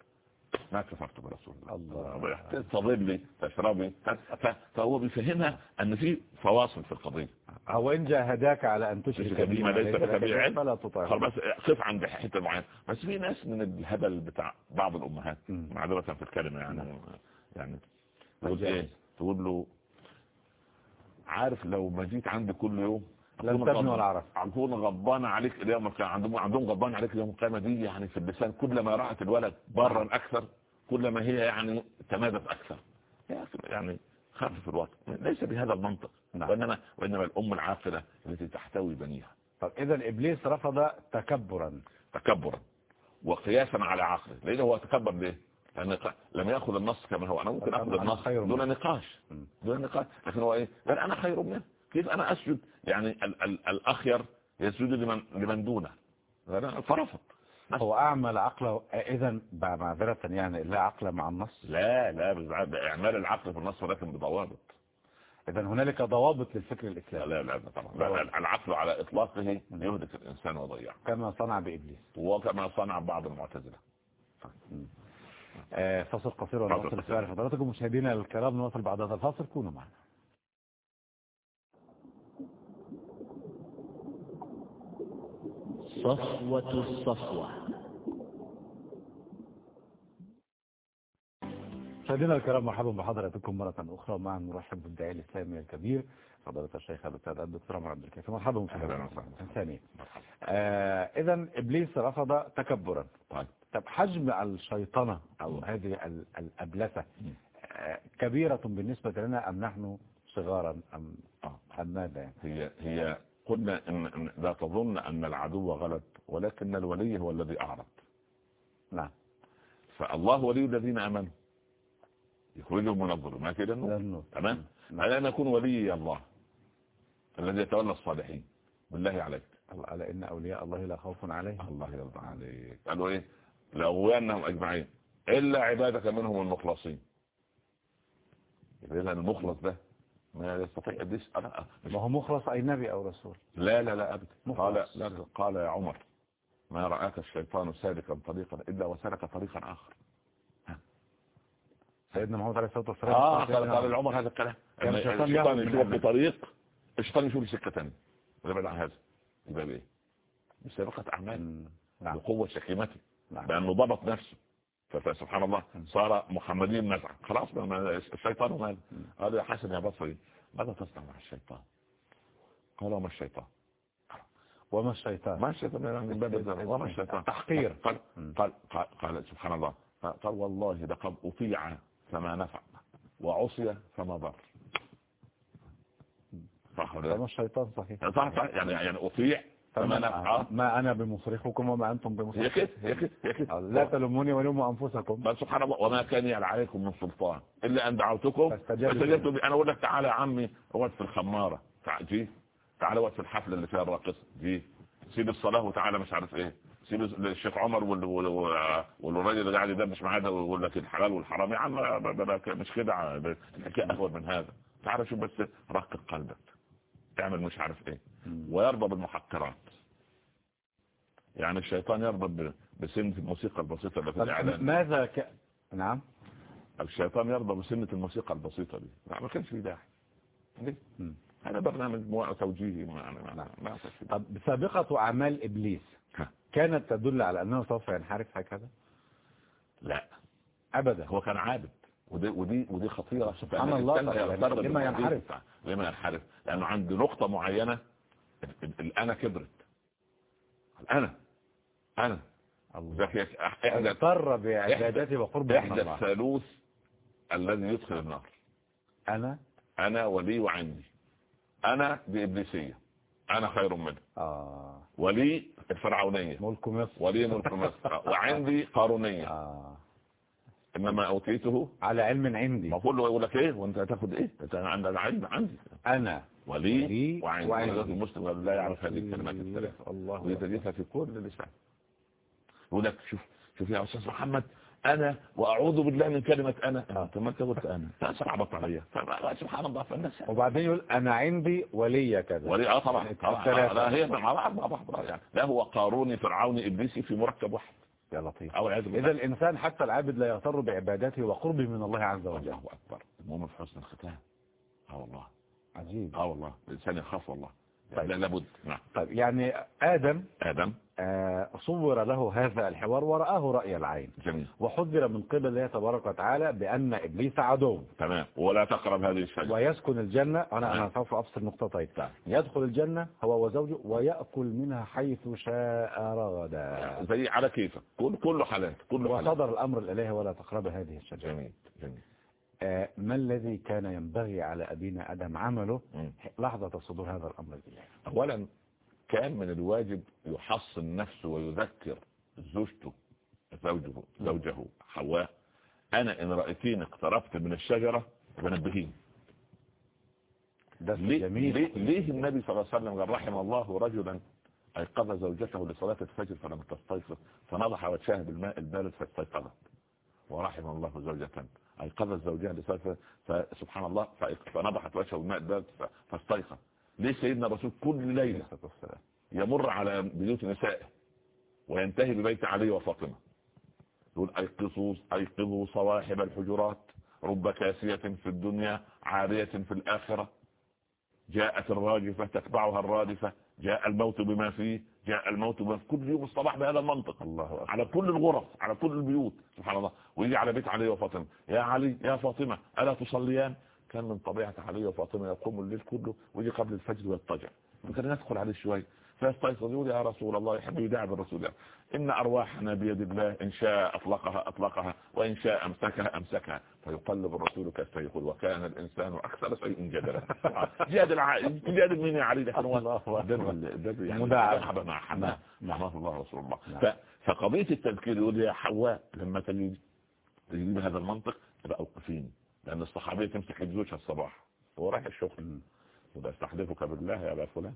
ما كفرت برسول الله.
الله.
تظلي تشربي ف- فهو بيفهمها أن في فواصل في القضية.
أو إن جاهداك على أن تشرك
بما ليس لك به علم.
فلا
خلاص بس قف عند حتة معينة. بس في ناس من الهبل بتاع بعض
الأمهات.
معذره في الكلمة يعني. يعني تقول. إيه تقول له عارف لو ما جيت عندي كل يوم
ولا عرف
اكون غضبان عليك اليوم عندهم عندهم غضبان عليك اليوم القيامة دي يعني في اللسان. كلما رأت الولد برا أكثر كلما هي يعني تمادت أكثر. يعني خفف الوقت ليس بهذا المنطق.
نعم.
وانما وإنما الأم العاقلة التي تحتوي بنيها.
طب إذا إبليس رفض تكبرا.
تكبرا. وقياسا على عقله. لأنه هو تكبر ليه؟ لأن لم يأخذ النص كما هو. أنا ممكن أخذ النص دون. نقاش. دون نقاش. لكن هو إيه؟ قال أنا خير منه. كيف أنا أسجد؟ يعني ال ال الأخير يسجد لمن لمن دونه. فرفض
هو أعمل عقله إذا معذرة يعني لا عقل مع النص؟
لا لا بإعمال العقل في النص ولكن بضوابط.
إذا هنالك ضوابط للفكر
لا
الإسلامي.
لا لا طبعا. لا، العقل على إطلاقه يهلك الإنسان ويضيعه
كما صنع بإبليس.
وكما صنع بعض المعتزلة.
آه، فاصل قصير ونواصل. السؤال. حضراتكم مشاهدينا الكرام نواصل بعد هذا الفاصل. كونوا معنا.
صفوة الصفوة.
مشاهدينا الكرام مرحبا بحضراتكم مرة أخرى. معا نرحب بالداعي الإسلامي الكبير فضيلة الشيخ الأستاذ الدكتور عمر عبد الكافي. مرحبا
وسهلا.
ثانيا. آه إذا إبليس رفض تكبرا.
طيب.
طب حجم الشيطنة أو هذه ال- الأبلسة آه، كبيرة بالنسبة لنا أم نحن صغارا أم
آه.
أم ماذا يعني؟
هي هي قلنا إن لا تظن أن العدو غلب ولكن الولي هو الذي أعرض.
نعم.
فالله ولي الذين آمنوا. يخرجهم من الظلمات. إلى النور. تمام؟
نعم.
ألا نكون ولي الله الذي يتولى الصالحين. بالله عليك.
على إن أولياء الله لا خوف عليهم.
الله يرضى عليك. قالوا إيه؟ لأغوينهم أجمعين. إلا عبادك منهم المخلصين. إذا المخلص ده ما يستطيع أن يسأل
ما هو مخلص أي نبي أو رسول.
لا لا لا
مخلص.
قال لا قال يا عمر ما رآك الشيطان سالكا طريقا إلا وسلك طريقا ها.
سيدنا محمد عليه الصلاة والسلام
آه قال قال العمر هذا الكلام.
كان الشيطان
يشوف. بطريق الشيطان يشوف سكة ثانية ويبعد عن هذا يبقى بايه بسابقة
أعمال. نعم.
بقوة شكيمته
نعم.
بأنه ضبط نفسه. فسبحان الله صار محمدين نزعا خلاص الشيطان مال قال يا حسن يا بصري ماذا تصنع مع الشيطان قال وما الشيطان
وما الشيطان
ما الشيطان يعني من باب وما الشيطان
تحقير.
قال. قال قال, سبحان الله قال والله لقد أطيع فما نفع وعصي فما ضر صح ولا؟
الشيطان صحيح
صح صح يعني يعني أطيع فما آه.
ما أنا بمصرخكم وما أنتم
هي
بمصرخ
كده هي كده هي كده
لا تلوموني ولوموا أنفسكم
بل سبحان الله وما كان عليكم من سلطان إلا أن دعوتكم فاستجبتم. أنا أقول لك تعالى يا عمي اقعد في الخمارة تع- جي تعالى اقعد في الحفلة اللي فيها الراقصة جي سيب الصلاة وتعالى مش عارف إيه سيب الشيخ عمر وال- وال- وال- والراجل اللي قاعد يدردش معاه ده ويقول لك الحلال والحرام يا عم مش كده الحكاية أهون من هذا تعالى شوف بس رقق قلبك تعمل مش عارف إيه. ويرضى بالمحقرات. يعني الشيطان يرضى بسنة الموسيقى البسيطة اللي في الإعلان.
ماذا ك... نعم.
الشيطان يرضى بسنة الموسيقى البسيطة دي. لا ما كانش في داعي. ليه؟ هذا برنامج توجيهي ما ما ما, داعي.
طب سابقة أعمال إبليس. كانت تدل على أنه سوف ينحرف هكذا؟
لا.
أبدا.
هو كان عابد. ودي ودي ودي خطيرة.
سبحان الله لما ينحرف.
لما ينحرف؟ لأنه عند نقطة معينة. ال- ال- الأنا كبرت. يك- إحدى
اضطر بعبادته وقربه من الله.
الثالوث الذي يدخل النار.
أنا؟
أنا ولي وعندي. أنا بإبليسية. أنا خير منه.
آه.
ولي الفرعونية.
ملك مصر.
ولي ملك مصر. وعندي قارونية.
آه.
إنما أوتيته؟
على علم عندي.
ما كله يقول لك إيه؟ وأنت هتاخد إيه؟ أنت عندك علم عندي
أنا.
ولي وعندي
وعندي.
ولذلك المسلم لا يعرف هذه الكلمات الثلاث
الله
ويتجدها في كل لسان. يقول لك شوف شوف يا أستاذ محمد أنا وأعوذ بالله من كلمة أنا. أنت ما أنت قلت أنا. صعبت عليا سبحان الله فالناس
وبعدين يقول أنا عندي ولي كذا.
ولي آه طبعا. آه، لا هي مع بعض مع بعض يعني. لا هو قاروني فرعوني ابليسي في مركب واحد.
يا لطيف. إذا الإنسان حتى العابد لا يغتر بعبادته وقربه من الله عز وجل.
الله أكبر. المؤمن في حسن الختام. آه والله.
عجيب.
آه والله. الإنسان يخاف والله.
طيب.
لا لابد. نعم.
طيب يعني آدم
آدم.
آه، صور له هذا الحوار ورآه رأي العين.
جميل.
وحذر من قبل الله تبارك وتعالى بأن إبليس عدو.
تمام. ولا تقرب هذه الشجره
ويسكن الجنة. أنا أنا. سوف أفصل نقطتين.
نعم.
يدخل الجنة هو وزوجه ويأكل منها حيث شاء رغدا.
زي على كيفك. كل كله حلال. كله
وصدر الأمر الإلهي ولا تقرب هذه الشجرة
جميل. جميل.
ما الذي كان ينبغي على أبينا آدم عمله. لحظة صدور هذا الأمر الإلهي
اولا كان من الواجب يحصن نفسه ويذكر زوجته زوجه زوجه حواء. أنا إن رأيتيني اقتربت من الشجرة فنبهيني.
ده
ليه,
جميل
ليه, ليه النبي صلى الله عليه وسلم قال رحم الله رجلا أيقظ زوجته لصلاة الفجر فلم تستيقظ فنضح وجهها بالماء البارد فاستيقظت ورحم الله زوجة. ايقظت زوجها الفجر فسبحان الله فنضحت وجهه بالماء ف- فاستيقظ. ليه سيدنا الرسول كل ليلة يمر على بيوت نسائه وينتهي ببيت علي وفاطمة؟ يقول ايقظوا ايقظوا صواحب الحجرات رب كاسية في الدنيا عارية في الآخرة جاءت الراجفة تتبعها الرادفة جاء الموت بما فيه جاء الموت بما فيه كل يوم الصباح بهذا المنطق.
الله أكبر.
على كل الغرف على كل البيوت. سبحان الله. ويجي على بيت علي وفاطمة. يا علي يا فاطمة ألا تصليان؟ كان من طبيعة علي وفاطمة يقوم الليل كله ويجي قبل الفجر ويضطجع. ممكن ندخل عليه شوي؟ فيستيقظ يقول يا رسول الله يحب يدعي بالرسول الله إن أرواحنا بيد الله إن شاء أطلقها أطلقها وإن شاء أمسكها أمسكها. فيقلب الرسول كالسيف يقول وكان الإنسان أكثر شيء جدلا. جاد العائل جاد مين يا علي
الله.
ده يعني. مرحبا مع حماة.
نعم.
رحمه الله رسول الله.
نعم.
فقضية التذكير يقول يا حواء لما تجي تجيب بهذا المنطق تبقى اوقفيني لأن الصحابية تمسك زوجها الصباح. هو رايح الشغل. وده استحلفك بالله يا أبا فلان.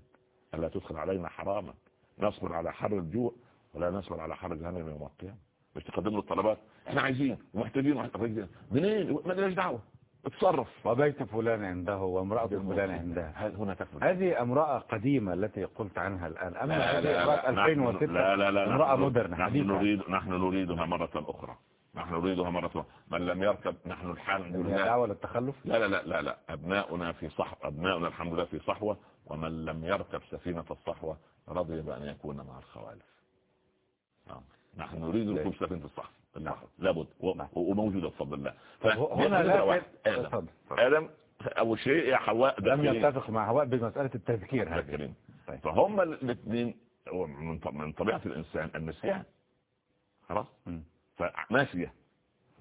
ألا تدخل علينا حراما. نصبر على حر الجوع ولا نصبر على حر جهنم يوم القيامة. مش تقدم له الطلبات. إحنا عايزين ومحتاجين ومحتاجين منين؟ ما لناش دعوة. اتصرف.
وبيت فلان عنده وامرأة فلان عندها
هل- هنا تكمل؟
هذه امرأة قديمة التي قلت عنها الآن. أما
لا
هذه
لا
امرأة
لا.
2006
لا لا لا
امرأة مودرن
نحن نريد نحن نريدها مرة أخرى. نحن نريدها مرة أخرى. من لم يركب نحن لله
دعوة للتخلف؟
لا لا لا لا لا. أبناؤنا في صحوة أبناؤنا الحمد لله في صحوة. ومن لم يركب سفينة الصحوة رضي بأن يكون مع الخوالف. آه. نحن نريد ركوب سفينة الصحوة. الصحوة. لابد.
نعم.
وموجودة بفضل الله.
هنا لا
آدم. آدم أول شيء يا حواء
لم. يتفق مع هواء بمسألة التذكير هذه. طيب.
فهم الاثنين من طبيعة الإنسان النسيان خلاص؟
مم.
فناسية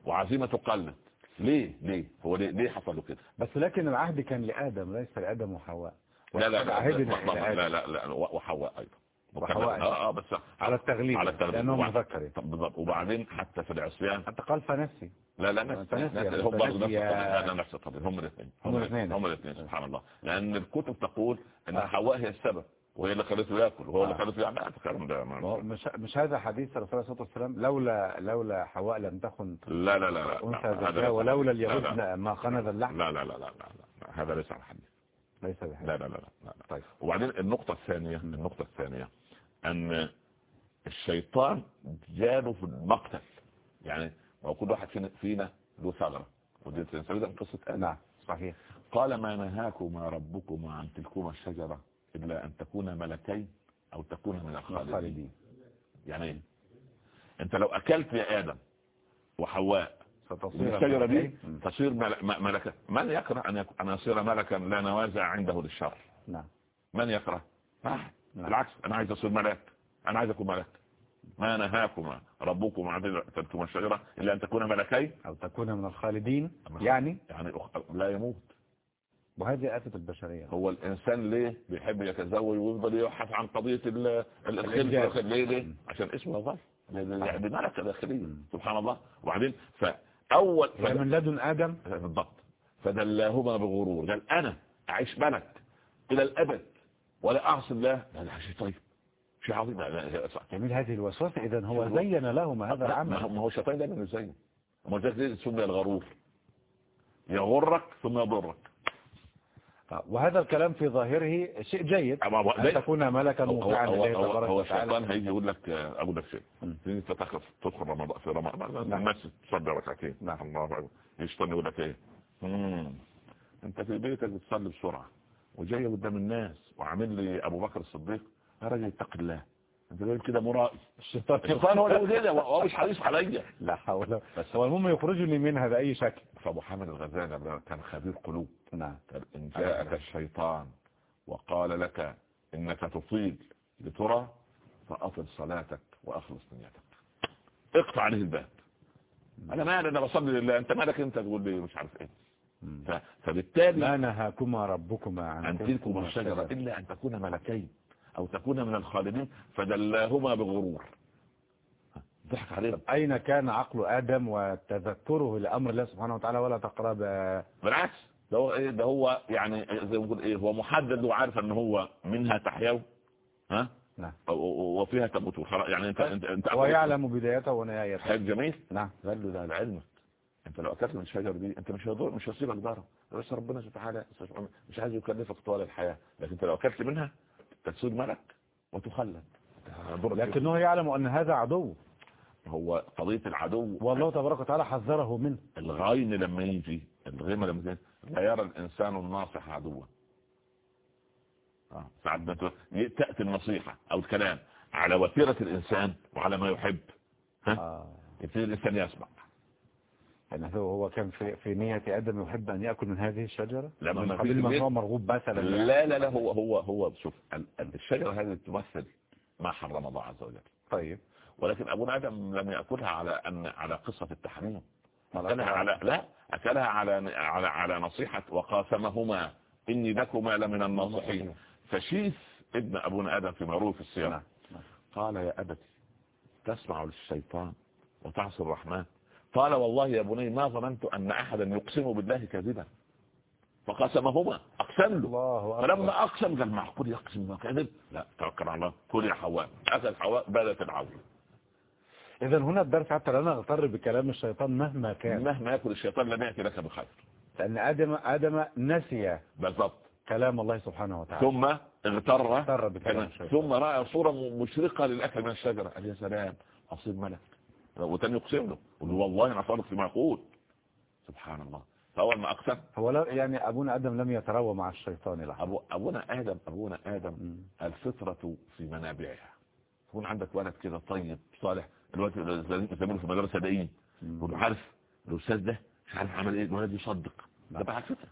وعزيمة تقلد ليه؟ ليه؟ هو ليه, ليه حصل له كده؟
بس لكن العهد كان لآدم ليس لآدم وحواء.
لا لا لا لا, لا, لا,
آدم
لا, لا وحواء أيضا
وحواء.
آه آه بس
على التغليب
على التغليب
لأنه مذكر
بالضبط وبعدين حتى في العصيان
حتى قال فنفسي
لا لا نفس
فنسي-
نفس- هم برضه نفس
فنسي-.
لا نفس القضية هم الاثنين
هم الاثنين.
هم الاثنين سبحان الله لأن الكتب تقول أن
آه.
حواء هي السبب وهي اللي خلته ياكل وهو اللي
آه.
خلته يعمل الكلام ده
مش مش هذا حديث الرسول عليه الصلاة والسلام لولا لولا حواء لم تكن
لا لا لا لا
ولولا
لا،
اليهود. ما خنذ اللحم
لا لا لا لا هذا ليس على الحديث
ليس
لا لا لا لا, لا.
طيب.
وبعدين النقطة الثانية النقطة الثانية أن الشيطان جاله في المقتل. يعني كل واحد فينا, فينا له ثغرة ودي من قصة آدم
نعم صحيح.
قال ما نهاكما ربكما عن تلكما الشجرة إلا أن تكونا ملكين أو تكونا من الخالدين.
خالدين
يعني إيه؟ أنت لو أكلت يا آدم وحواء الشجرة دي. تصير مل- م- ملكا. من يكره أن يصير ملكا لا نوازع عنده للشر؟
نعم.
من يكره.
نعم.
بالعكس أنا عايز أصير ملك. أنا عايز أكون ملك. ما نهاكما ربكما عن تلكما الشجرة إلا أن تكون ملكين؟
أو تكون من الخالدين. يعني؟
يعني لا يموت.
وهذه آفة البشرية.
هو الإنسان ليه بيحب يتزوج ويفضل يبحث عن قضية. الخلف ليه ليه عشان اسمه يظل يعني ملكة داخلية سبحان الله. وبعدين فأول
يعني من لدن آدم.
بالضبط. فدلاهما بغرور. قال أنا أعيش ملك إلى الأبد ولا أعصي الله. لا شيء طيب. شيء عظيم.
جميل هذه الوسوسة إذا هو. زين لهما هذا العمل.
ما هو الشيطان دايما يزين ما هو سمي الغرور يغرك ثم يضرك.
وهذا الكلام في ظاهره شيء جيد أن تكون ملكا مطيعا لله تبارك
هو الشيطان هيجي يقول لك آه، شيء
مم.
انت تدخل تدخل رمضان في رمضان
نعم.
الناس تصلي ركعتين
نعم.
الله أكبر الشيطان يقول لك إيه مم. أنت في بيتك بتصلي بسرعة وجاي قدام الناس وعامل لي أبو بكر الصديق يا راجل اتق الله انت كده مرائي
الشيطان
الشيطان هو اللي كده وهو مش حريص عليا.
لا حول بس هو المهم يخرجني منها بأي شكل.
فابو حامد الغزالي كان خبير قلوب
نعم
إن جاءك الشيطان وقال لك إنك تطيل. لترى فأطل صلاتك وأخلص نيتك. اقطع عليه الباب. أنا مالي؟ أنا بصلي لله. أنت مالك أنت؟ تقول لي مش عارف. ف- فبالتالي
ما نهاكما ربكما عن
أن تلكم الشجرة إلا أن تكون ملكين. أو تكون من الخالدين فدلاهما بغرور. ضحك عليهم
أين كان عقل آدم وتذكره لأمر الله سبحانه وتعالى ولا تقرب؟
بالعكس. ده هو إيه؟ ده هو يعني زي ما إيه؟ هو محدد وعارف إن هو منها تحيوا ها؟
نعم.
وفيها تموتون خلاص يعني انت انت أنت
هو يعلم بدايته ونهايته.
حاجة جميل
نعم.
قال له ده لعلمك. أنت لو أكلت من الشجره دي أنت مش هيضر مش هيصيبك ضرر. بس ربنا سبحانه وتعالى مش عايز يكلفك طوال الحياة. لكن أنت لو أكلت منها تصير ملك وتخلد؟
لكنه يعلم أن هذا عدو.
هو قضية العدو.
والله تبارك وتعالى حذره منه.
الغين لما يجي الغيمة لما يجي لا يرى الإنسان الناصح عدوا. آه، ساعات تأتي النصيحة أو الكلام على وتيرة الإنسان وعلى ما يحب. ها؟
آه.
يبتدي الإنسان يسمع.
يعني هو هو كان في في نية آدم يحب أن يأكل من هذه الشجرة؟ من
ما فيش
ما هو مرغوب مثلا
لا لا لا هو هو هو شوف ال- ال- الشجرة هذه تمثل ما حرم الله عز وجل.
طيب.
ولكن أبونا آدم لم يأكلها على أن على قصة التحريم. أكلها. على لا أكلها على على على نصيحة وقاسمهما إني لكما لمن الناصحين. فشيث ابن أبونا آدم في معروف السياق
نعم نعم.
قال يا أبتي تسمع للشيطان وتعصي الرحمن قال والله يا بني ما ظننت أن أحدا يقسم بالله كذبا. فقسمهما أقسم له.
الله
فلما أقسم قال معقول يقسم كذب. لا توكل على الله. كل يا حواء. أكل حواء بدت العون.
إذا هنا الدرس حتى لا نغتر بكلام الشيطان مهما كان.
مهما يأكل الشيطان لم يأتي لك بخير.
لأن آدم آدم نسي
بالضبط.
كلام الله سبحانه وتعالى.
ثم اغتر
اغتر بكلام.
ثم رأى صورة مشرقة للأكل من الشجرة. قال يا سلام أصيب ملك. وتاني يقسم له. يقول له والله أنا صادق فيما يقول. سبحان الله فأول ما أقسم.
هو لا يعني أبونا آدم لم يتروى مع الشيطان لحظة
أبو أبونا آدم أبونا آدم
مم.
الفطرة في منابعها. يكون عندك ولد كده طيب صالح. الوقت اللي بيسمونه في المدرسة ده إيه يقول عارف الأستاذ ده مش عارف عمل إيه؟ الولد يصدق. ده بقى الفطرة.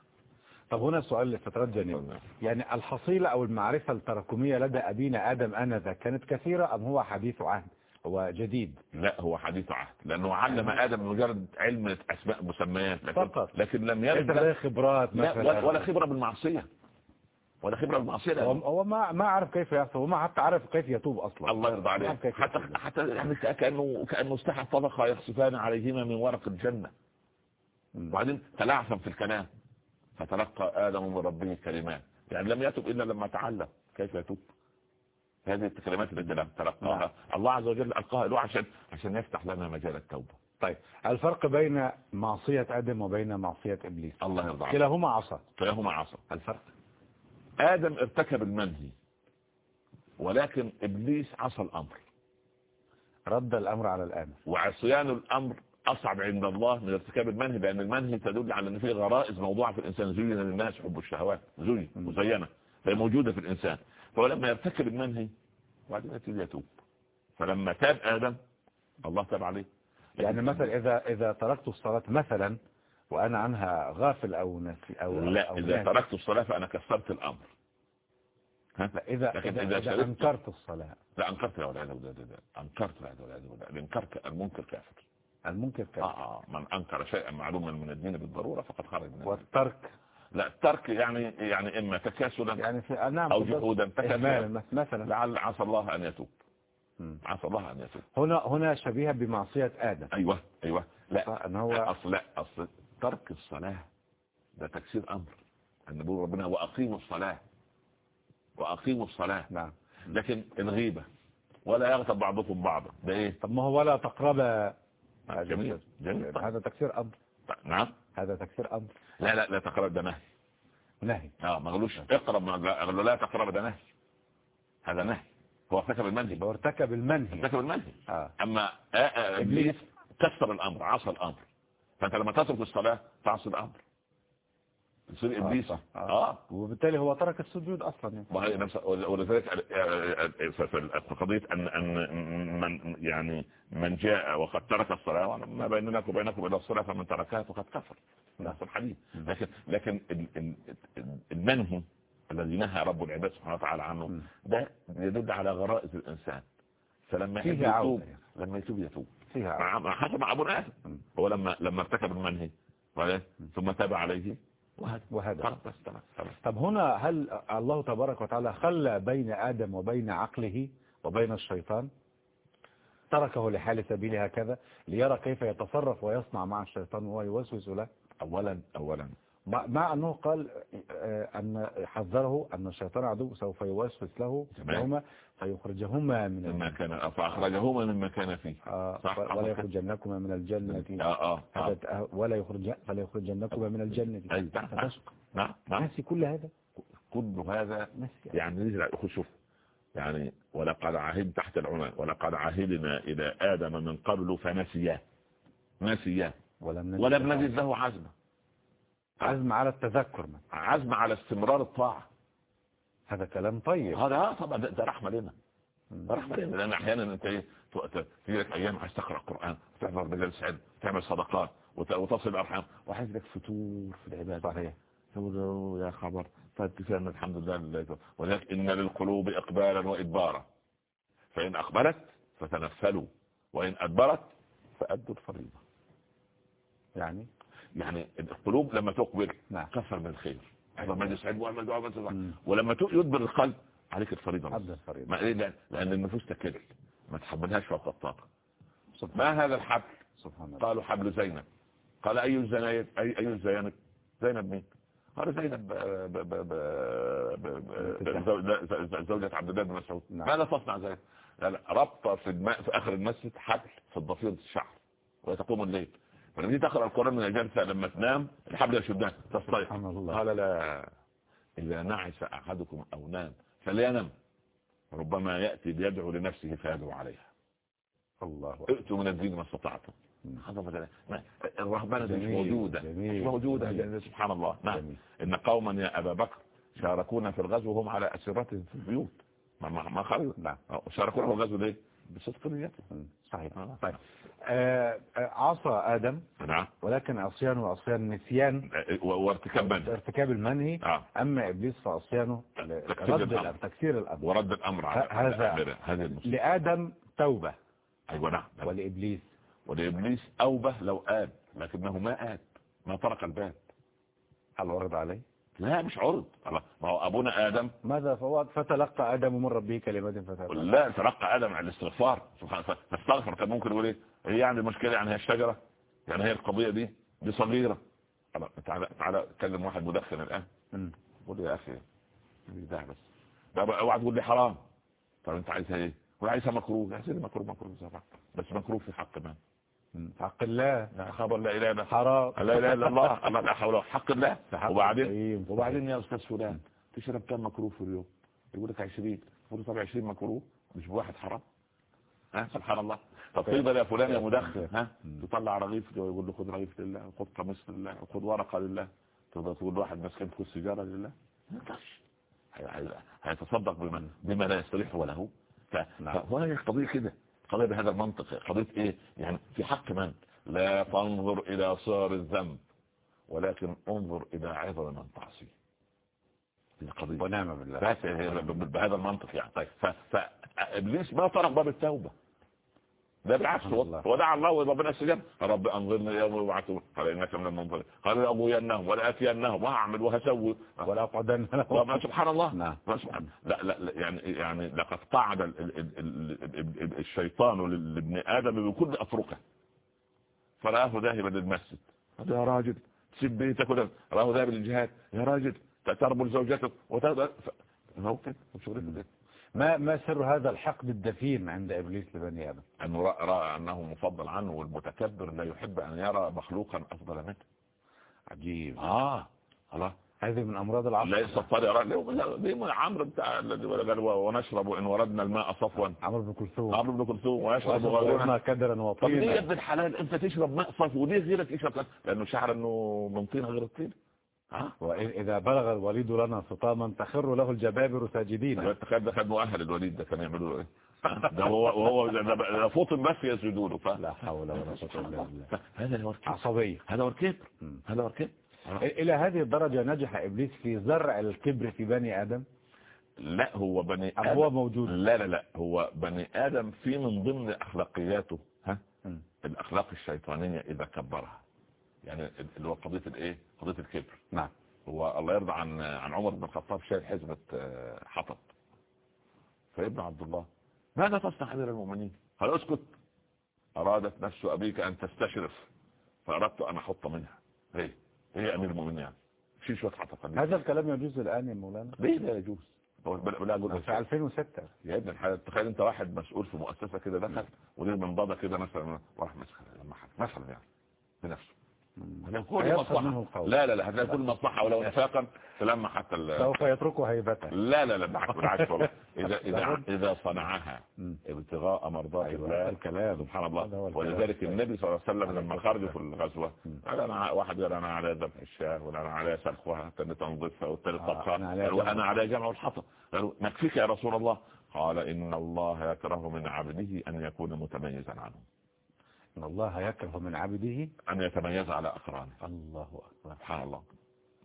طب هنا سؤال لفترات جانبية يعني الحصيلة أو المعرفة التراكمية لدى أبينا آدم آنذاك كانت كثيرة أم هو حديث عهد؟ هو جديد.
لا هو حديث عهد لأنه علم آدم مجرد علم أسماء مسميات لكن,
فقط.
لكن لم يرد
له خبرات
لا
مثلا.
ولا- ولا خبرة بالمعصية. ولا خبرة بالمعصية
هو
لأنه
هو ما ما عرف كيف يحصل وما حتى عرف كيف يتوب أصلا.
الله يرضى عليه. حتى. حتى يعني كأنه كأنه استحى طبقة يخصفان عليهما من ورق الجنة.
مم.
وبعدين تلعثم في الكلام. فتلقى آدم من ربه كلمات. يعني لم يتب إلا لما تعلم كيف يتوب. هذه الكلمات التي لم تلقاها الله عز وجل ألقاها له عشان عشان يفتح لنا مجال التوبة.
طيب الفرق بين معصية آدم وبين معصية إبليس.
الله يرضى عليه
كلاهما عصى
فهما عصى
الفرق؟
آدم ارتكب المنهي ولكن إبليس عصى الأمر.
رد الأمر على الآمر
وعصيان الأمر أصعب عند الله من ارتكاب المنهي لأن المنهي تدل على أن فيه غرائز موضوعة في الإنسان. زين للناس حب الشهوات. زين مزينة. فهي موجودة في الإنسان. فهو لما يرتكب المنهي وبعدين يبتدي يتوب. فلما تاب آدم الله تاب عليه.
يعني مثلا إذا إذا تركت الصلاة مثلا وأنا عنها غافل أو ناسي أو
لا
أو
إذا
ناسي.
تركت الصلاة فأنا كسرت الأمر. ها؟
لا إذا
لكن
إذا,
إذا
إذا
شربت-
أنكرت الصلاة.
لا أنكرت يا ولاد ولاد أنكرت يا ولاد ولاد الإنكار المنكر كافر.
المنكر
آه
كذا
آه من أنكر شيئا معلوما من الدين بالضرورة فقد خرج من الدين.
والترك
لا الترك يعني يعني إما تكاسلا
يعني في نعم
أو
في
جحودا
إهمالا
تكاسلا
مثلا.
لعل عسى الله أن يتوب. عسى الله أن يتوب.
هنا هنا شبيهة بمعصية آدم.
أيوة أيوة. لا
أن هو
أصل لا أصل ترك الصلاة ده تكسير أمر. أن بيقول ربنا وأقيموا الصلاة. وأقيموا الصلاة.
نعم.
لكن الغيبة ولا يغتب بعضكم بعضا. ده إيه؟
طب ما هو ولا تقرب
جميل جميل.
هذا تكسير أمر.
نعم.
هذا تكسير أمر.
لا لا لا تقرب ده نهي.
نهي.
آه ما قالوش اقرب ما لا تقرب ده نهي. هذا نهي. هو ارتكب المنهي.
يبقى ارتكب المنهي.
ارتكب المنهي.
آه.
أما آه، آه، إبليس. كسر الأمر عصى الأمر. فأنت لما تترك الصلاة تعصي الأمر. يصير إبليس.
صح.
آه.
وبالتالي هو ترك السجود أصلا يعني.
وهي نفس ولذلك آه، آه، آه، قضية ان ان من يعني من جاء وقد ترك الصلاة ما بيننا وبينكم الا الصلاة فمن تركها فقد كفر. نفس الحديث. لكن لكن ال- المنهي الذي نهى رب العباد سبحانه وتعالى عنه
مم.
ده يدل على غرائز الإنسان. فلما يتوب
يعني.
لما يتوب يتوب.
فيها
مع مع أبو
آدم.
هو لما لما ارتكب المنهي ثم تاب عليه وهذا
طب هنا هل الله تبارك وتعالى خلى بين آدم وبين عقله وبين الشيطان؟ تركه لحال سبيله هكذا ليرى كيف يتصرف ويصنع مع الشيطان وهو يوسوس له؟
اولا اولا.
مع أنه قال آه، أن حذره أن الشيطان عدو سوف يوسوس له. لهما فيخرجهما من
مما كان فأخرجهما مما كان فيه.
آه،
صح،
ولا. يخرجنكما من الجنة.
آه آه
هذا
آه.
ت- ولا يخرج فلا يخرجنكما من الجنة.
نعم، نعم.
فتشقى.
نعم
ناسي كل هذا.
كل هذا يعني نزل خد شوف. يعني ولقد عهد تحت العنى ولقد عهدنا إلى آدم من قبل فنسياه. نسياه.
ولم نجد
له عزما
عزم على التذكر.
عزم على استمرار الطاعة.
هذا كلام طيب.
هذا آه طبعا ده, رحمة لنا. ده رحمة لنا. لأن أحيانا أنت إيه ت- ت- في لك أيام عايز تقرأ القرآن تحضر مجالس علم تعمل صدقات وت- وتصل الأرحام وعايز لك فتور في العبادة.
صحيح.
تقول يا خبر. طيب كفاية الحمد لله لله. ولكن إن للقلوب إقبالا وإدبارا. فإن أقبلت فتنفلوا وإن أدبرت فأدوا الفريضة.
يعني؟
يعني القلوب لما تقبل
نعم.
كثر من الخير. احضر مجلس علم واعمل دعاء. ولما يدبر القلب عليك الفريضة إيه لأن, لأن النفوس تكل ما تحملهاش فوق الطاقة ما هذا الحبل؟
سبحان الله.
قالوا حبل زينب. قال أي الزنايد أي أي الزينب زينب مين؟ قال زينب ب- ب- ب- ب- ب- زو- ز- زوجة عبد الله بن مسعود.
نعم.
ماذا تصنع زينب؟ ربط في في آخر المسجد حبل في الضفيرة الشعر. وتقوم الليل. فلما تيجي تقرأ القرآن من الجلسة لما تنام الحبل يشدها تستيقظ
سبحان الله.
قال لا إذا نعس أحدكم أو نام فلينم ربما يأتي بيدعو لنفسه فيدعو عليها.
الله.
ائتوا من الدين ما استطعتم. ما- الرهبنة دي مش موجودة مش موجودة سبحان الله. نعم. إن قوما يا أبا بكر شاركونا في الغزو وهم على أسرتهم في البيوت. ما ما ما خرجوا.
نعم.
شاركونا في الغزو ليه؟ بصدق نيتهم
صحيح.
آه.
طيب. آه، آه، عصى آدم
نعم.
ولكن عصيانه عصيان نسيان.
وارتكاب من
ارتكاب المنهي.
آه.
أما إبليس فعصيانه رد
الأمر.
تكسير الأمر.
ورد الأمر
هذا-
المصيبة.
لآدم توبة.
أيوة نعم.
ولإبليس.
ولإبليس أوبه لو آب لكنه ما آب ما طرق الباب.
هل ورد عليه؟
لا مش عرض. ما هو أبونا آدم.
ماذا فوض فتلقى آدم من ربه كلمات فتاب
لا تلقى آدم على الاستغفار. فاستغفر. كان ممكن يقول إيه؟ هي يعني المشكلة يعني هي الشجرة؟ يعني هي القضية دي؟ دي صغيرة. تعالى تعالى كلم واحد مدخن الآن. قول يا أخي بس. ده بقى اوعى تقول لي حرام. طب أنت عايزها إيه؟ عايزها مكروه. سيدي مكروه مكروه. بس مكروه في حق من؟
حق الله.
خبر لا إله إلا
حرام.
لا إله إلا الله. الله لا حول ولا. حق الله وبعدين؟
الكريم.
وبعدين يا أستاذ فلان تشرب كم مكروه في اليوم؟ يقول لك 20 يقول طب 20 مكروه؟ مش بواحد حرام. ها؟ سبحان الله. طب تقدر يا فلان يا مدخن ها؟ تطلع رغيف يقول له خد رغيف لله خد قميص لله خد ورقة لله. تقدر تقول لواحد مسكين خد سيجاره لله؟ ما يقدرش. هيتصدق بما بما لا يستريح له ف-
نعم.
فهي قضيه كده. قضية بهذا المنطق قضية إيه؟ يعني في حق من؟ لا تنظر إلى صار الذنب ولكن انظر إلى عظم من تعصيه
ونعم بالله.
ب- بهذا المنطق يعني. طيب فابليس ما طرق باب التوبة؟ ده بالعكس هو
الله.
وربنا استجاب رب أنظرني يوم يبعثون. قال إنك من المنظرين قال لاغوينهم ولاتينهم وهعمل وهسوي.
ولا
وما سبحان الله.
نعم.
سبحان لا, لا, يعني يعني لقد قعد ال- ال- ال- ال- ال- ال- الشيطان لابن آدم بكل اطرقه فرآه ذاهبا للمسجد. يا راجل تسيب بيتك ولا رآه ذاهبا للجهاد. يا راجل تربل زوجتك وتذهب ف- هو كده شغلته كده
ما ما سر هذا الحقد الدفين عند إبليس لبني آدم؟
أنه رأى, أنه مفضل عنه والمتكبر لا يحب أن يرى مخلوقا أفضل منه.
عجيب.
آه. الله.
هذه من أمراض العصر.
ليس الطريق. عمرو بتاع ونشرب إن وردنا الماء صفوا.
عمرو بن كلثوم.
عمرو بن كلثوم ويشرب غيرنا
كدرا
طب ليه يا
وطينا
ابن الحلال أنت تشرب ماء صافي وليه غيرك يشرب؟ لأنه شعر انه من طين غير الطين.
وإذا بلغ الوليد لنا فطاما تخر له الجبابر ساجدين.
تخيل ده خد مؤهل الوليد ده كان يعملوا له إيه؟ ده هو وهو ده- فطن بس يسجدوا له ف
لا حول ولا قوة إلا بالله.
هذا هو
عصبية.
هذا هو الكبر
مم.
هذا هو الكبر
إلى هذه الدرجة نجح إبليس في زرع الكبر في بني آدم؟
لا هو بني آدم
هو موجود؟
لا لا لا هو بني آدم في من ضمن أخلاقياته ها. الأخلاق الشيطانية إذا كبرها. يعني اللي هو قضية الإيه؟ قضية الكبر.
نعم.
هو الله يرضى عن عن عمر بن الخطاب شايل حزمة آه، حطب. فابن عبد الله ماذا تصنع أمير المؤمنين؟ قال اسكت. أرادت نفس أبيك أن تستشرف فأردت أن أحط منها. هي هي أمير المؤمنين يعني؟ شيل شوية حطب.
هذا الكلام يجوز الآن يا مولانا؟
ليه؟ لا يجوز.
في 2006
يا ابن الحلال تخيل أنت واحد مسؤول في مؤسسة كده دخل وليه من ضده كده مثلا راح مثلا لما حد- مثلا يعني بنفسه. كل مصلحه
القول.
لا لا لا هتلاقي كل مصلحه ولو نفاقا تلمى حتى ال-
سوف يتركه هيبته
لا لا لا بالعكس والله. إذا إذا إذا صنعها. ابتغاء مرضات
أيوة،
الله.
هذا الكلام.
سبحان
هذا
الله. ولذلك النبي صلى الله عليه وسلم لما خرجوا في الغزوة قال أنا واحد قال أنا على ذبح الشاه ولا أنا على سلخها الثاني تنظيفها والثالث طبخها
أنا على جمع.
الحطب. قالوا نكفيك يا رسول الله. قال إن الله يكره من عبده أن يكون متميزا عنه.
إن الله يكره من عبده
أن يتميز على أقرانه.
الله أكبر.
سبحان الله.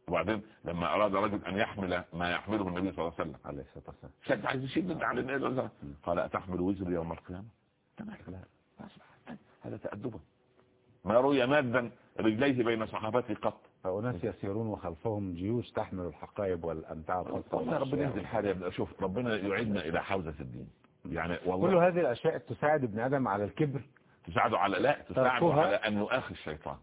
وبعدين لما أراد رجل أن يحمل ما يحمله النبي صلى الله عليه وسلم.
عليه الصلاة والسلام.
شد عايز يشيل من على قال أتحمل وزر يوم القيامة. هذا تأدبا ما روي مادا رجليه بين صحابته قط.
فأناس يسيرون وخلفهم جيوش تحمل الحقائب والأمتعة
والله ربنا يهدي الحال يا شوف ربنا يعيدنا إلى حوزة الدين. يعني
كل
والله
هذه الأشياء تساعد ابن آدم على الكبر.
تساعده على لا تساعده. على أن يؤاخي الشيطان.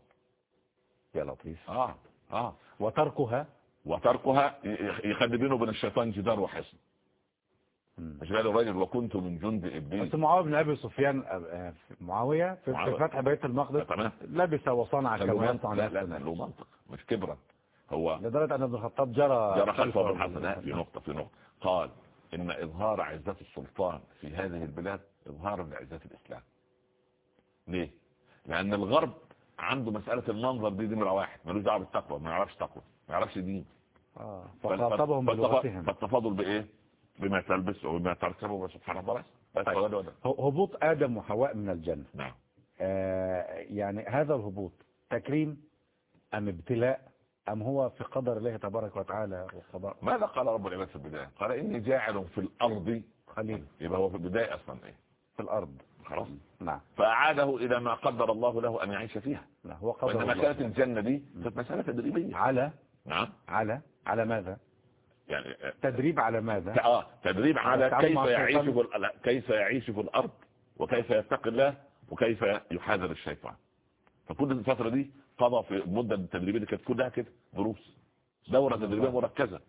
يا لطيف
آه آه.
وتركها
وتركها يخلي بينه وبين الشيطان جدار وحصن. مش قال الراجل وكنت من جند إبليس.
بس معاوية بن أبي سفيان آه، معاوية في
معاوية.
فتح بيت المقدس لبس وصنع كما يصنع
لا لا له منطق مش كبرا هو
لدرجة أن ابن الخطاب جرى
جرى خلفه بن حسن لا، في نقطة في نقطة. قال إن إظهار عزة السلطان في هذه البلاد إظهار لعزة الإسلام. ليه؟ لأن الغرب عنده مسألة المنظر دي نمرة واحد ملوش دعوة بالتقوى ما يعرفش تقوى ما يعرفش دين.
آه. فخاطبهم بلغتهم.
فالتفاضل بإيه؟ بما تلبس وبما تركب سبحان الله بس.
طيب. هبوط آدم وحواء من الجنة.
نعم.
آه يعني هذا الهبوط تكريم أم ابتلاء؟ أم هو في قدر الله تبارك وتعالى وقضاء
ماذا قال رب العباد في البداية؟ قال إني جاعل في الأرض
خليل.
يبقى هو في البداية أصلا إيه؟
في الأرض.
خلاص.
نعم.
فأعاده إلى ما قدر الله له أن يعيش فيها.
لا هو قدر
وإنما كانت الجنة دي كانت مسألة تدريبية.
على
نعم.
على على ماذا؟
يعني آه،
تدريب على ماذا؟
آه تدريب على كيف يعيش. في كيف يعيش في الأرض وكيف يتقي الله وكيف يحاذر الشيطان. فكل الفترة دي قضى في المدة التدريبية دي كانت كلها كده دروس. دورة تدريبية مركزة.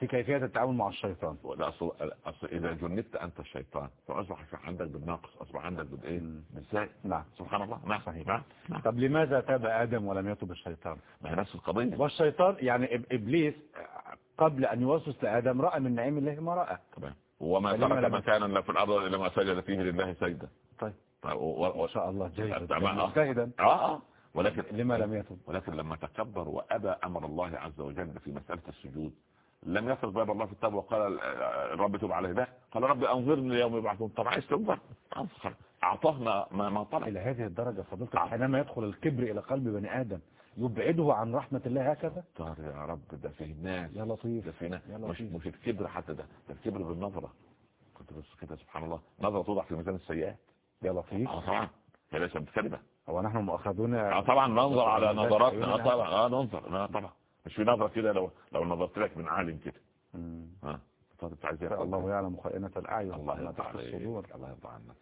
في كيفية التعامل مع الشيطان.
ولا أصل, أصل إذا جنبت أنت الشيطان فأصبح في عندك بالناقص أصبح عندك بالإيه؟
مم.
بالزائد
نعم.
سبحان الله. نعم.
صحيح.
نعم. نعم.
طب لماذا تاب آدم ولم يتب الشيطان؟
ما هي نفس القضية.
والشيطان يعني إب- إبليس قبل أن يوسوس لآدم رأى من نعيم الله ما رأى.
تمام. وما ترك مكانا لا في الأرض إلا ما سجد فيه لله سجدا.
طيب.
طيب، و- و-
شاء الله جيد
تمام. آه.
مجتهدا
آه آه ولكن
لما لم يتب
ولكن لما تكبر وأبى أمر الله عز وجل في مسألة السجود لم يترك باب الله في التوبة وقال آه، الرب تب عليه. ده قال رب أنظرني يوم يبعثون. طب عايز تنظر أنظر. أعطاهنا ما, ما طلب
إلى هذه الدرجة فضلت حينما يدخل الكبر إلى قلب بني آدم يبعده عن رحمة الله هكذا؟
طار يا رب ده فيه ناس.
يا لطيف
ده
يا
مش,
لطيف.
مش الكبر حتى ده ده الكبر بالنظرة. كنت بس كده سبحان الله. نظرة توضع في ميزان السيئات.
يا لطيف.
آه طبعا. هي ليست بكلمة
هو نحن مؤخذون
آه طبعا. ننظر على
نظر
نظراتنا.
آه.
طبعا. آه ننظر. آه طبعا. مش في نظرة كده لو لو نظرت لك من عالم كده.
الله يعلم خائنة الأعين
الله يرضى عليك. الله يرضى عنك.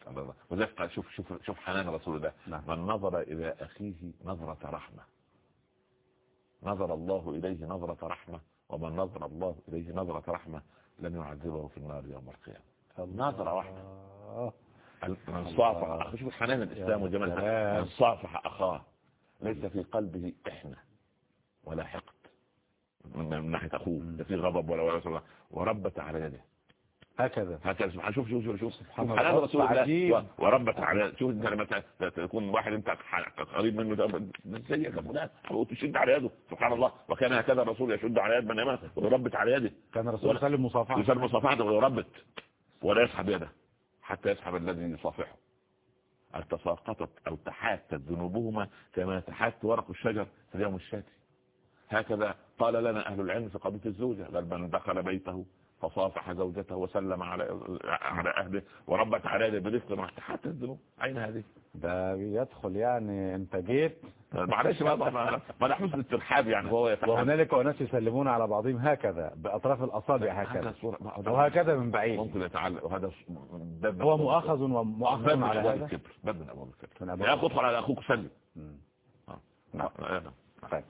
وذلك شوف شوف شوف حنان رسول الله
نعم.
من نظر إلى أخيه نظرة رحمة. نظر الله إليه نظرة رحمة ومن نظر الله إليه نظرة رحمة لن يعذبه في النار يوم القيامة. نظرة واحدة. من صافح شوف حنان الإسلام وجمال. من صافح أخاه ليس في قلبه إحنة ولا حقد. من من ناحية أخوه لا في غضب ولا ولا وربت على يده
هكذا.
هكذا سبحان شوف شوف شوف شوف.
الله.
رسول الله. وربت على شوف أنت لما تكون واحد أنت قريب منه زيك يا فلان وتشد على يده. سبحان الله. وكان هكذا الرسول يشد على يد من امامه ويربت على يده.
كان الرسول يسلم مصافحة
يسلم مصافحته ويربت. ولا يسحب يده حتى يسحب الذي يصافحه. التساقطت أو تحاتت ذنوبهما كما تحات ورق الشجر في اليوم الشاتي هكذا قال لنا أهل العلم في قضية الزوجة بل من دخل بيته فصافح زوجته وسلم على على أهله وربت برفق ما تحاتت الذنوب. أين هذه؟
ده بيدخل يعني أنت جيت.
معلش ما ما حسن الترحاب يعني. هو
وهنالك أناس يسلمون على بعضهم هكذا بأطراف الأصابع هكذا. وهكذا من بعيد.
ممكن يتعلق. وهذا
هو مؤاخذ ومؤاخذ
من
على
أبواب
هذا؟
الكبر. باب من أبواب
من
الكبر.
أبواب
يا على أخوك سلم. آه.
نعم.
آه، نعم.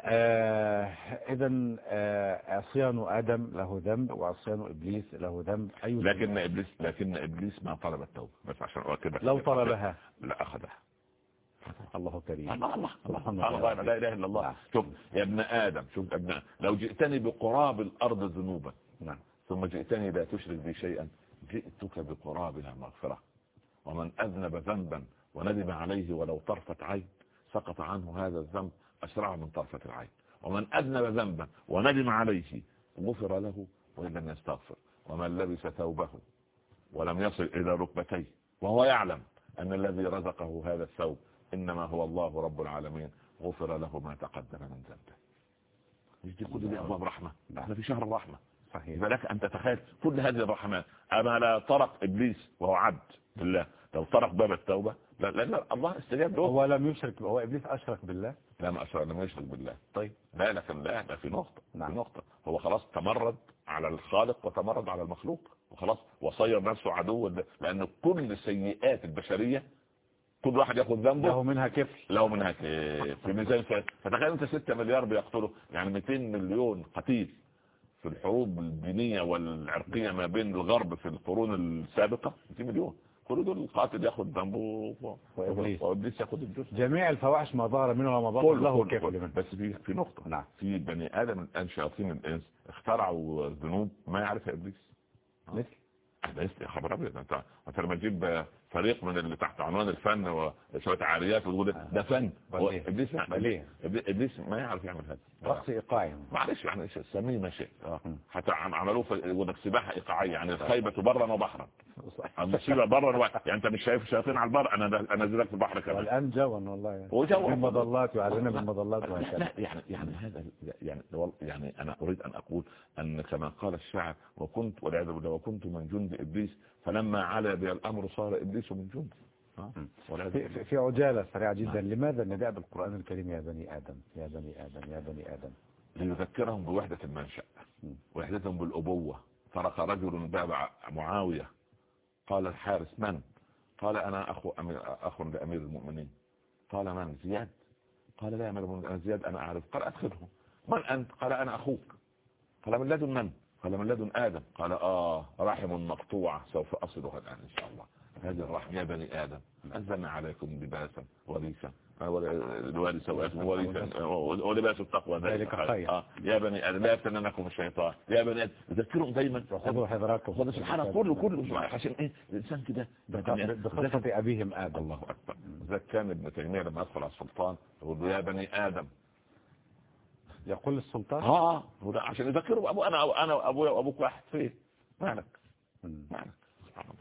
آه إذا آه عصيان آدم له ذنب وعصيان إبليس له ذنب. أي ذنب؟
لكن إبليس لكن إبليس ما طلب التوبة. بس عشان اؤكد
لو طلبها.
لا أخذها.
الله كريم.
الله الله. الله
سبحان
سبحان الله. لا إله إلا الله.
نعم.
شوف يا ابن آدم شوف ابن لو جئتني بقراب الأرض ذنوبا
نعم.
ثم جئتني لا تشرك بي شيئا جئتك بقرابها مغفرة. ومن أذنب ذنبا وندم عليه ولو طرفة عين سقط عنه هذا الذنب أسرع من طرفة العين. ومن أذنب ذنبا وندم عليه غفر له وإن لم يستغفر. ومن لبس ثوبه ولم يصل إلى ركبتيه وهو يعلم أن الذي رزقه هذا الثوب إنما هو الله رب العالمين غفر له ما تقدم من ذنبه. مش دي كل دي أبواب رحمة. إحنا في شهر الرحمة.
صحيح.
يبقى لك أن تتخيل كل هذه الرحمات. أما لا طرق إبليس وهو عبد لله. لو طرق باب التوبة لا لأن الله استجاب له.
هو لم يشرك هو إبليس أشرك بالله.
لا ما أشرك لم يشرك بالله.
طيب
لا لكن لا لا في نقطة
نعم.
في نقطة. هو خلاص تمرد على الخالق وتمرد على المخلوق وخلاص وصير نفسه عدو لأن كل سيئات البشرية كل واحد يأخذ ذنبه.
له منها كفل
له منها كيف في ميزان فتخيل انت 6 مليار بيقتلوا يعني 200 مليون قتيل في الحروب الدينية والعرقية ما بين الغرب في القرون السابقة 200 مليون. كل دول القاتل ياخذ ذنبه. وابليس ياخذ الجزء
جميع الفواحش ما ظهر منها وما بطن له. منه.
بس في في نقطة.
نعم.
في بني آدم الآن شياطين الإنس اخترعوا ذنوب ما يعرفها إبليس.
مثل
ده يا خبر أبيض. أنت أنت لما تجيب فريق من اللي تحت عنوان الفن وشوية عاريات وتقول ده فن.
إبليس.
ابليس ما يعرف يعمل هذا.
رقص إيقاعي.
معلش يعني سميه ما شئت
آه.
حتى عم- عملوه في سباحة إيقاعية يعني الخيبه برا وبحرا. المصيبة برا وبحرا يعني أنت مش شايف الشياطين على البر أنا أنزلك في البحر كمان.
والآن جوا والله.
وجوا.
بالمظلات يعلنا بالمظلات
لا يعني يعني هذا يعني يعني أنا أريد أن أقول أن كما قال الشاعر وكنت والعياذ بالله وكنت من جند إبليس فلما علا بي الأمر صار إبليس من جند. ها؟ والعياذ
في. في- عجالة سريعة جدا. لماذا النداء بالقرآن الكريم يا بني آدم؟ يا بني آدم يا بني آدم.
ليذكرهم بوحدة المنشأ وحدتهم بالأبوة. طرق رجل باب معاوية قال الحارس من؟ قال أنا أخو أمير أخ لأمير المؤمنين. قال من؟ زياد. قال لا يا أمير المؤمنين أنا زياد أنا أعرف. قال أدخله. من أنت؟ قال أنا أخوك. قال من لدن من؟ قال من لدن آدم. قال آه رحم مقطوعة. سوف أصلها الآن إن شاء الله. هذه الرحم يا بني آدم. أنزلنا عليكم لباسا وريشا. سواتهم وريشا ولباس التقوى.
ذلك خير.
آه. يا بني آدم لا يفتننكم الشيطان. يا بني آدم ذكرهم دايما
خذوا حذركم
خذ سبحان الله كله كله عشان إيه؟ الإنسان كده
بخطة أبيهم آدم.
الله أكبر. كان ابن تيمية لما يدخل على السلطان يقول له يا بني آدم.
يقول السلطان؟
آه. عشان يذكروا ابو أنا أنا أبويا وأبوك واحد. فين مالك. مالك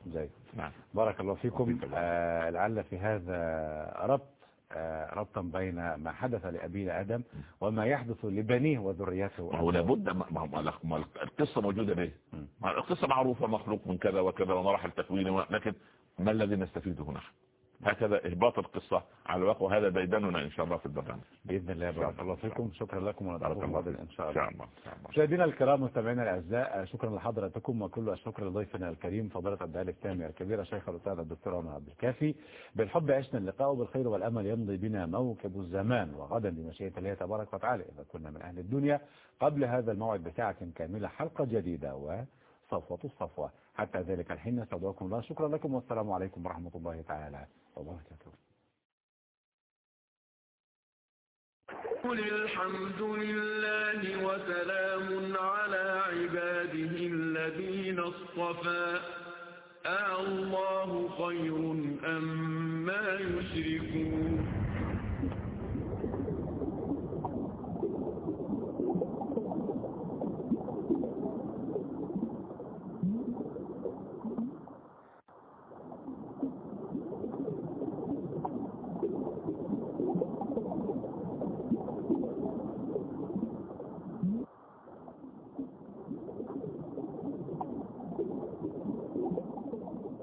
زي
نعم.
بارك الله فيكم. آه لعل في هذا ربط ربطا بين ما حدث لأبينا آدم وما يحدث لبنيه وذريته
ما هو لابد ما ليه؟
مم.
ما القصة معروفة مخلوق من كذا وكذا ومراحل تكوينه لكن ما الذي نستفيده نحن؟ هكذا إهباط القصة على الواقع وهذا ديدننا إن شاء الله في البرنامج
بإذن الله بارك الله. فيكم شكرا لكم ونلقاكم
الله.
إن شاء الله. مشاهدينا الكرام مستمعينا الأعزاء شكرا لحضراتكم وكل الشكر لضيفنا الكريم فضيلة الداعي السامي الكبير الشيخ الأستاذ الدكتور عمر عبد الكافي. بالحب عشنا اللقاء وبالخير والأمل يمضي بنا موكب الزمان وغدا بمشيئة الله تبارك وتعالى إذا كنا من أهل الدنيا. قبل هذا الموعد بساعة كاملة حلقة جديدة وصفوه الصفوة. حتى ذلك الحين نستودعكم الله. شكرا لكم والسلام عليكم ورحمة الله تعالى وبركاته.
قل الحمد لله وسلام على عباده الذين اصطفى. أَاللَّهُ خير أم ما يشركون.